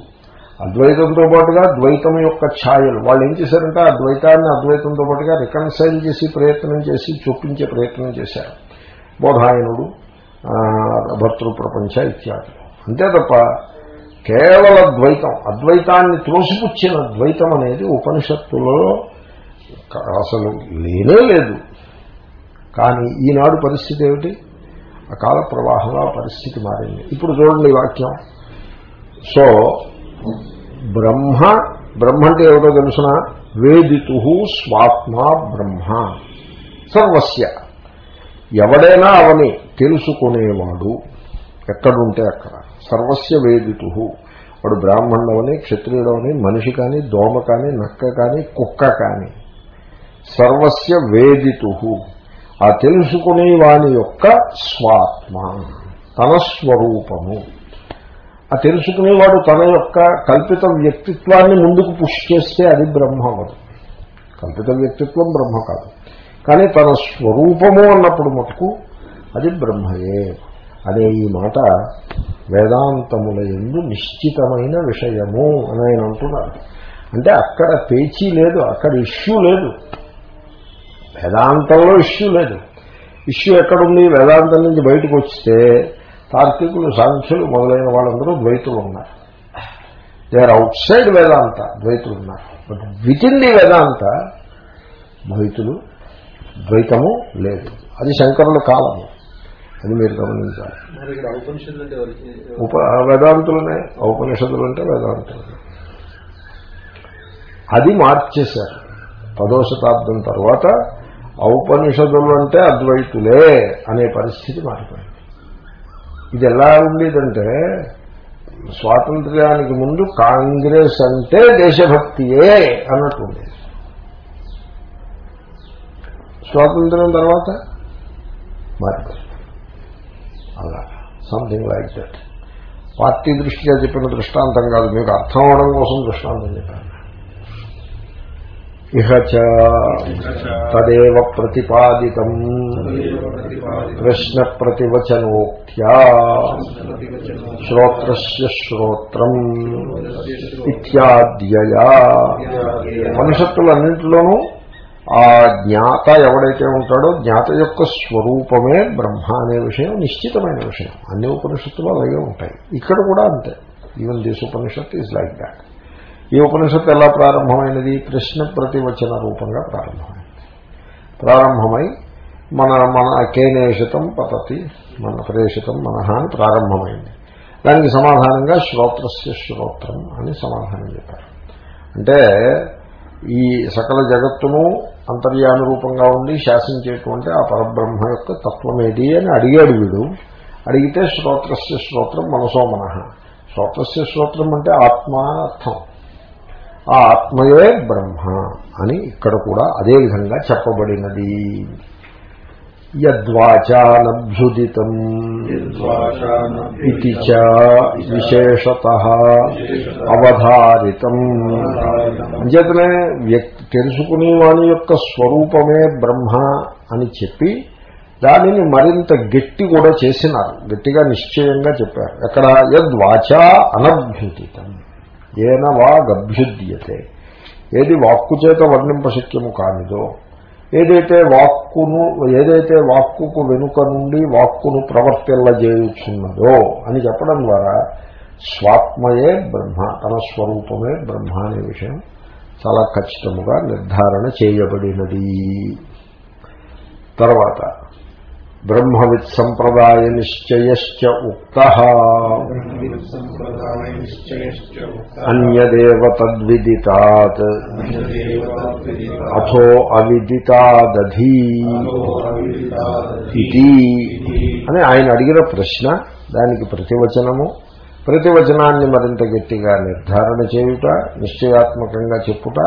అద్వైతంతో పాటుగా ద్వైతం యొక్క ఛాయలు. వాళ్ళు ఏం చేశారంటే ఆ ద్వైతాన్ని అద్వైతంతో పాటుగా రికన్సైల్ చేసి ప్రయత్నం చేసి చూపించే ప్రయత్నం చేశారు. బోధాయనుడు భర్తృ ప్రపంచ ఇత్యాది. అంతే తప్ప కేవల ద్వైతం అద్వైతాన్ని త్రోసిపుచ్చిన ద్వైతం అనేది ఉపనిషత్తులలో అసలు లేనే లేదు. కానీ ఈనాడు పరిస్థితి ఏమిటి? ఆ కాల ప్రవాహంలో పరిస్థితి మారింది. ఇప్పుడు చూడండి వాక్యం. సో బ్రహ్మ బ్రహ్మ అంటే ఏమిటో తెలుసిన? వేదితు స్వాత్మా బ్రహ్మ. సర్వస్య. ఎవడైనా అవని తెలుసుకునేవాడు. ఎక్కడుంటే అక్కడ. సర్వస్య వేదితు వాడు బ్రాహ్మణుడవని క్షత్రియుడవని మనిషి కానీ దోమ కానీ నక్క కానీ కుక్క కానీ. సర్వస్య వేదితు ఆ తెలుసుకునే వాని యొక్క స్వాత్మ తన స్వరూపము. ఆ తెలుసుకునేవాడు తన యొక్క కల్పిత వ్యక్తిత్వాన్ని ముందుకు పుష్ చేస్తే అది బ్రహ్మ అవ్వదు కల్పిత వ్యక్తిత్వం బ్రహ్మ కాదు. కానీ తన స్వరూపము అన్నప్పుడు మటుకు అది బ్రహ్మయే. అనే ఈ మాట వేదాంతముల ఎందు నిశ్చితమైన విషయము అని ఆయన అంటున్నారు అంటే అక్కడ పేచీ లేదు అక్కడ ఇష్యూ లేదు. వేదాంతంలో ఇష్యూ లేదు. ఇష్యూ ఎక్కడుంది? వేదాంతం నుంచి బయటకు వస్తే తార్కికులు సాంఖ్యులు మొదలైన వాళ్ళందరూ ద్వైతులు ఉన్నారు they are outside Vedanta ద్వైతులు ఉన్నారు but within the Vedanta ద్వైతులు ద్వైతము లేదు. అది శంకరుల కాలము అది మీరు గమనించాలి. ఉప వేదాంతులనే? ఉపనిషత్తులు అంటే వేదాంతులనే అది మార్చేశారు. పదో శతాబ్దం తర్వాత ఔపనిషదులు అంటే అద్వైతులే అనే పరిస్థితి మారిపోయింది. ఇది ఎలా ఉండేదంటే స్వాతంత్ర్యానికి ముందు కాంగ్రెస్ అంటే దేశభక్తియే అన్నట్టు ఉండేది. స్వాతంత్ర్యం తర్వాత మారిపోయింది. అలా సంథింగ్ లైక్ దట్ పార్టీ దృష్ట్యా చెప్పిన దృష్టాంతం కాదు మీకు అర్థం అవడం కోసం దృష్టాంతం చెప్పాను. ఇహ తదేవ ప్రతిపాదితం. ప్రశ్న ప్రతివచనోక్త్యా శ్రోత్రస్య శ్రోత్రం ఇత్యాద్యయా. ఉపనిషత్తులన్నింటిలోనూ ఆ జ్ఞాత ఎవడైతే ఉంటాడో జ్ఞాత యొక్క స్వరూపమే బ్రహ్మ అనే విషయం నిశ్చితమైన విషయం. అన్ని ఉపనిషత్తులు అలాగే ఉంటాయి. ఇక్కడ కూడా అంతే. Even this Upanishad is like that ఈ ఉపనిషత్తు ఎలా ప్రారంభమైనది? ప్రశ్న ప్రతివచన రూపంగా ప్రారంభమైంది. ప్రారంభమై మన మన కేనేషితం పతతి మన ప్రేషితం మనహ అని ప్రారంభమైంది. దానికి సమాధానంగా శ్రోత్రస్య శ్రోత్రం అని సమాధానం చెప్పారు. అంటే ఈ సకల జగత్తును అంతర్యాన రూపంగా ఉండి శాసించేటువంటి ఆ పరబ్రహ్మ యొక్క తత్వమేది అని అడిగాడు వీడు. అడిగితే శ్రోత్రస్య శ్రోత్రం మనసో మనః శ్రోత్రస్య శ్రోత్రం అంటే ఆత్మ అర్థం ఆ ఆత్మయే బ్రహ్మ అని ఇక్కడ కూడా అదే విధంగా చెప్పబడినది. యద్వాచానభ్యుదితం ఇది చ విశేషత అవధారితం. అంచేతనే వ్యక్తి తెలుసుకునే వాని యొక్క స్వరూపమే బ్రహ్మ అని చెప్పి దానిని మరింత గట్టి కూడా చేసినారు. గట్టిగా నిశ్చయంగా చెప్పారు. ఎక్కడ? యద్వాచా అనభ్యుదితం ఏన వా గభ్యుద్యతే. ఏది వాక్కు చేత వర్ణింపశక్యము కానిదో ఏదైతే వాక్కును ఏదైతే వాక్కుకు వెనుక నుండి వాక్కును ప్రవర్తిల్లజేయుచున్నదో అని చెప్పడం ద్వారా స్వాత్మయే బ్రహ్మ తన స్వరూపమే బ్రహ్మ అనే విషయం చాలా ఖచ్చితముగా నిర్ధారణ చేయబడినది. తర్వాత బ్రహ్మవిత్ సంప్రదాయ నిశ్చయశ్చ ఉక్త. అన్యదేవ తద్విదితాత్ అథో అవిదితాదీ ఇది అని ఆయన అడిగిన ప్రశ్న దానికి ప్రతివచనము. ప్రతివచనాన్ని మరింత గట్టిగా నిర్ధారణ చేయుట నిశ్చయాత్మకంగా చెప్పుట.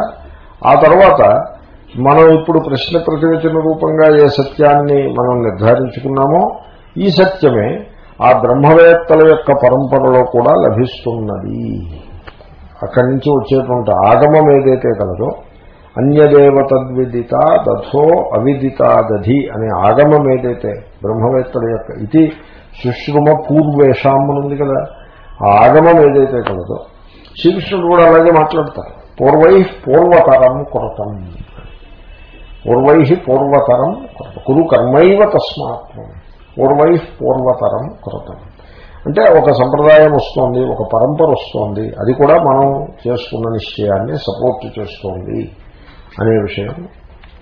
ఆ తర్వాత మనం ఇప్పుడు ప్రశ్న ప్రతివచన రూపంగా ఏ సత్యాన్ని మనం నిర్ధారించుకున్నామో ఈ సత్యమే ఆ బ్రహ్మవేత్తల యొక్క పరంపరలో కూడా లభిస్తున్నది. అక్కడి నుంచి వచ్చేటువంటి ఆగమం ఏదైతే కలదో అన్యదేవ తద్విదిత దథో అవిదితాదధి అనే ఆగమం ఏదైతే బ్రహ్మవేత్తల యొక్క ఇది సుశ్రుమ పూర్వేషాం ఉంది కదా ఆ ఆగమం ఏదైతే కలదో శ్రీకృష్ణుడు కూడా అలాగే మాట్లాడతారు. పూర్వై పూర్వతరం కొరతం పూర్వై పూర్వతరం కురు కర్మైవ తస్మాత్మం పూర్వై పూర్వతరం కృతం. అంటే ఒక సంప్రదాయం వస్తోంది ఒక పరంపర వస్తోంది. అది కూడా మనం చేసుకున్న నిశ్చయాన్ని సపోర్ట్ చేస్తోంది అనే విషయం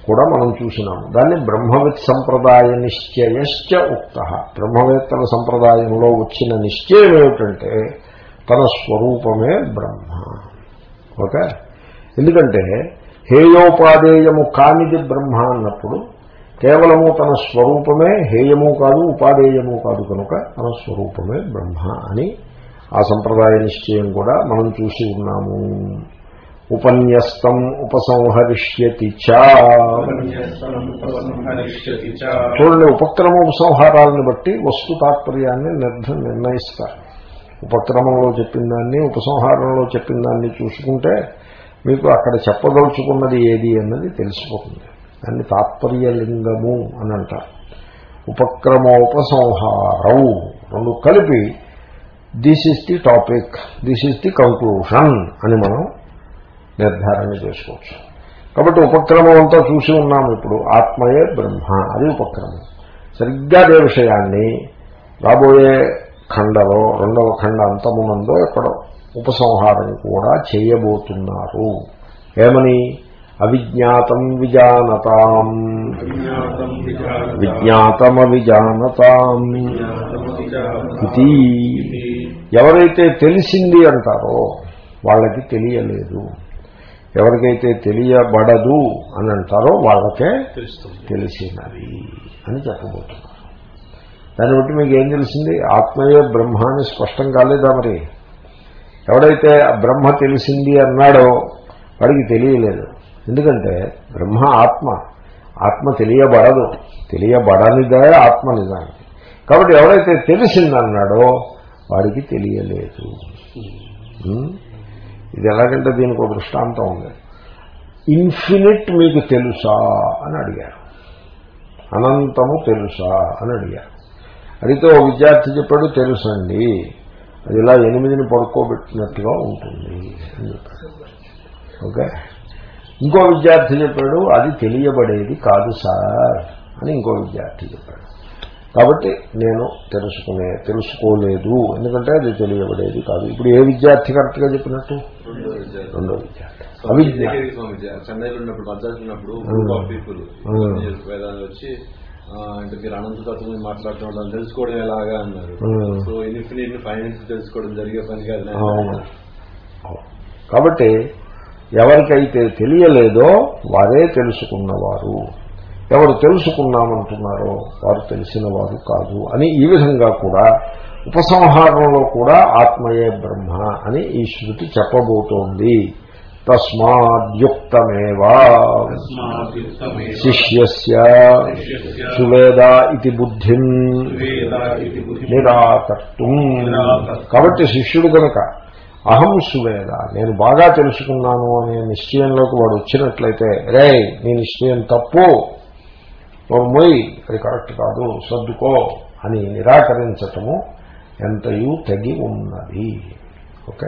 కూడా మనం చూసినాము. దాన్ని బ్రహ్మవిత్ సంప్రదాయ నిశ్చయశ్చ ఉక్త. బ్రహ్మవేత్తల సంప్రదాయంలో వచ్చిన నిశ్చయం ఏమిటంటే తన స్వరూపమే బ్రహ్మ. ఓకే? ఎందుకంటే హేయోపాదేయము కానిది బ్రహ్మ అన్నప్పుడు కేవలము తన స్వరూపమే హేయము కాదు ఉపాదేయము కాదు కనుక తన స్వరూపమే బ్రహ్మ అని ఆ సంప్రదాయ నిశ్చయం కూడా మనం చూసి ఉన్నాము. ఉపన్యస్తం ఉపసంహరిష్యతి చూడండి ఉపక్రమ ఉపసంహారాలను బట్టి వస్తు తాత్పర్యాన్ని నిర్ధ నిర్ణయిస్తారు. ఉపక్రమంలో చెప్పిన దాన్ని ఉపసంహారంలో చెప్పిన దాన్ని చూసుకుంటే మీకు అక్కడ చెప్పదలుచుకున్నది ఏది అన్నది తెలిసిపోతుంది. దాన్ని తాత్పర్యలింగము అని అంటారు. ఉపక్రమోపసంహారం రెండు కలిపి this is the topic this is the conclusion అని మనం నిర్ధారణ చేసుకోవచ్చు. కాబట్టి ఉపక్రమం అంతా చూసి ఉన్నాము ఇప్పుడు. ఆత్మయే బ్రహ్మ అది ఉపక్రమం. సరిగ్గా అదే విషయాన్ని రాబోయే ఖండలో రెండవ ఖండ అంతమునందో ఎక్కడో ఉపసంహారం కూడా చేయబోతున్నారు. ఏమని? అవిజ్ఞాతం విజానతాం. విజ్ఞాతమ విజానతాం. ఇది ఎవరైతే తెలిసింది అంటారో వాళ్ళకి తెలియలేదు. ఎవరికైతే తెలియబడదు అని అంటారో వాళ్ళకే తెలిసినది అని చెప్పబోతున్నారు. దాన్ని బట్టి మీకు ఏం తెలిసింది? ఆత్మయే బ్రహ్మ అని స్పష్టం కాలేదా మరి? ఎవడైతే ఆ బ్రహ్మ తెలిసింది అన్నాడో వాడికి తెలియలేదు. ఎందుకంటే బ్రహ్మ ఆత్మ. ఆత్మ తెలియబడదు. తెలియబడనిదే ఆత్మ నిజానికి. కాబట్టి ఎవడైతే తెలిసిందన్నాడో వాడికి తెలియలేదు. ఇది ఎలాగంటే దీనికి ఒక దృష్టాంతం ఉంది. ఇన్ఫినిట్ మీకు తెలుసా అని అడిగారు. అనంతము తెలుసా అని అడిగారు. అడిగితే ఓ విద్యార్థి చెప్పాడు తెలుసండి. అది ఇలా ఎనిమిదిని పడుకోబెట్టినట్టుగా ఉంటుంది ఓకే? ఇంకో విద్యార్థి చెప్పాడు అది తెలియబడేది కాదు సార్ అని ఇంకో విద్యార్థి చెప్పాడు. కాబట్టి నేను తెలుసుకునే తెలుసుకోలేదు. ఎందుకంటే అది తెలియబడేది కాదు. ఇప్పుడు ఏ విద్యార్థి కరెక్ట్గా చెప్పినట్టు? రెండో విద్యార్థి. జ- చెన్నైలో ఉన్నప్పుడు మద్రాసు ఉన్నప్పుడు వచ్చి అంటే మీరు అనంత తత్వం మాట్లాడటం వల్ల తెలుసుకోవడం ఎలాగా అన్నారు. సో ఇన్ఫినిట్ ఫైనాన్స్ తెలుసుకోవడం జరిగే పని కాదు. కాబట్టి ఎవరికైతే తెలియలేదో వారే తెలుసుకున్నవారు. ఎవరు తెలుసుకున్నామంటున్నారో వారు తెలిసిన వారు కాదు అని ఈ విధంగా కూడా ఉపసంహారంలో కూడా ఆత్మయే బ్రహ్మ అని ఈ శృతి చెప్పబోతోంది. తస్మాద్యుక్తమేవా. శిష్యస్య సువేద ఇది బుద్ధిం నిరాకర్తం. కాబట్టి శిష్యుడు కనుక అహం సువేద నేను బాగా తెలుసుకున్నాను అనే నిశ్చయంలోకి వాడు వచ్చినట్లయితే రే నీ నిశ్చయం తప్పు. మొయ్ అది కరెక్ట్ కాదు సర్దుకో అని నిరాకరించటము ఎంతయూ తగి ఉన్నది. ఓకే?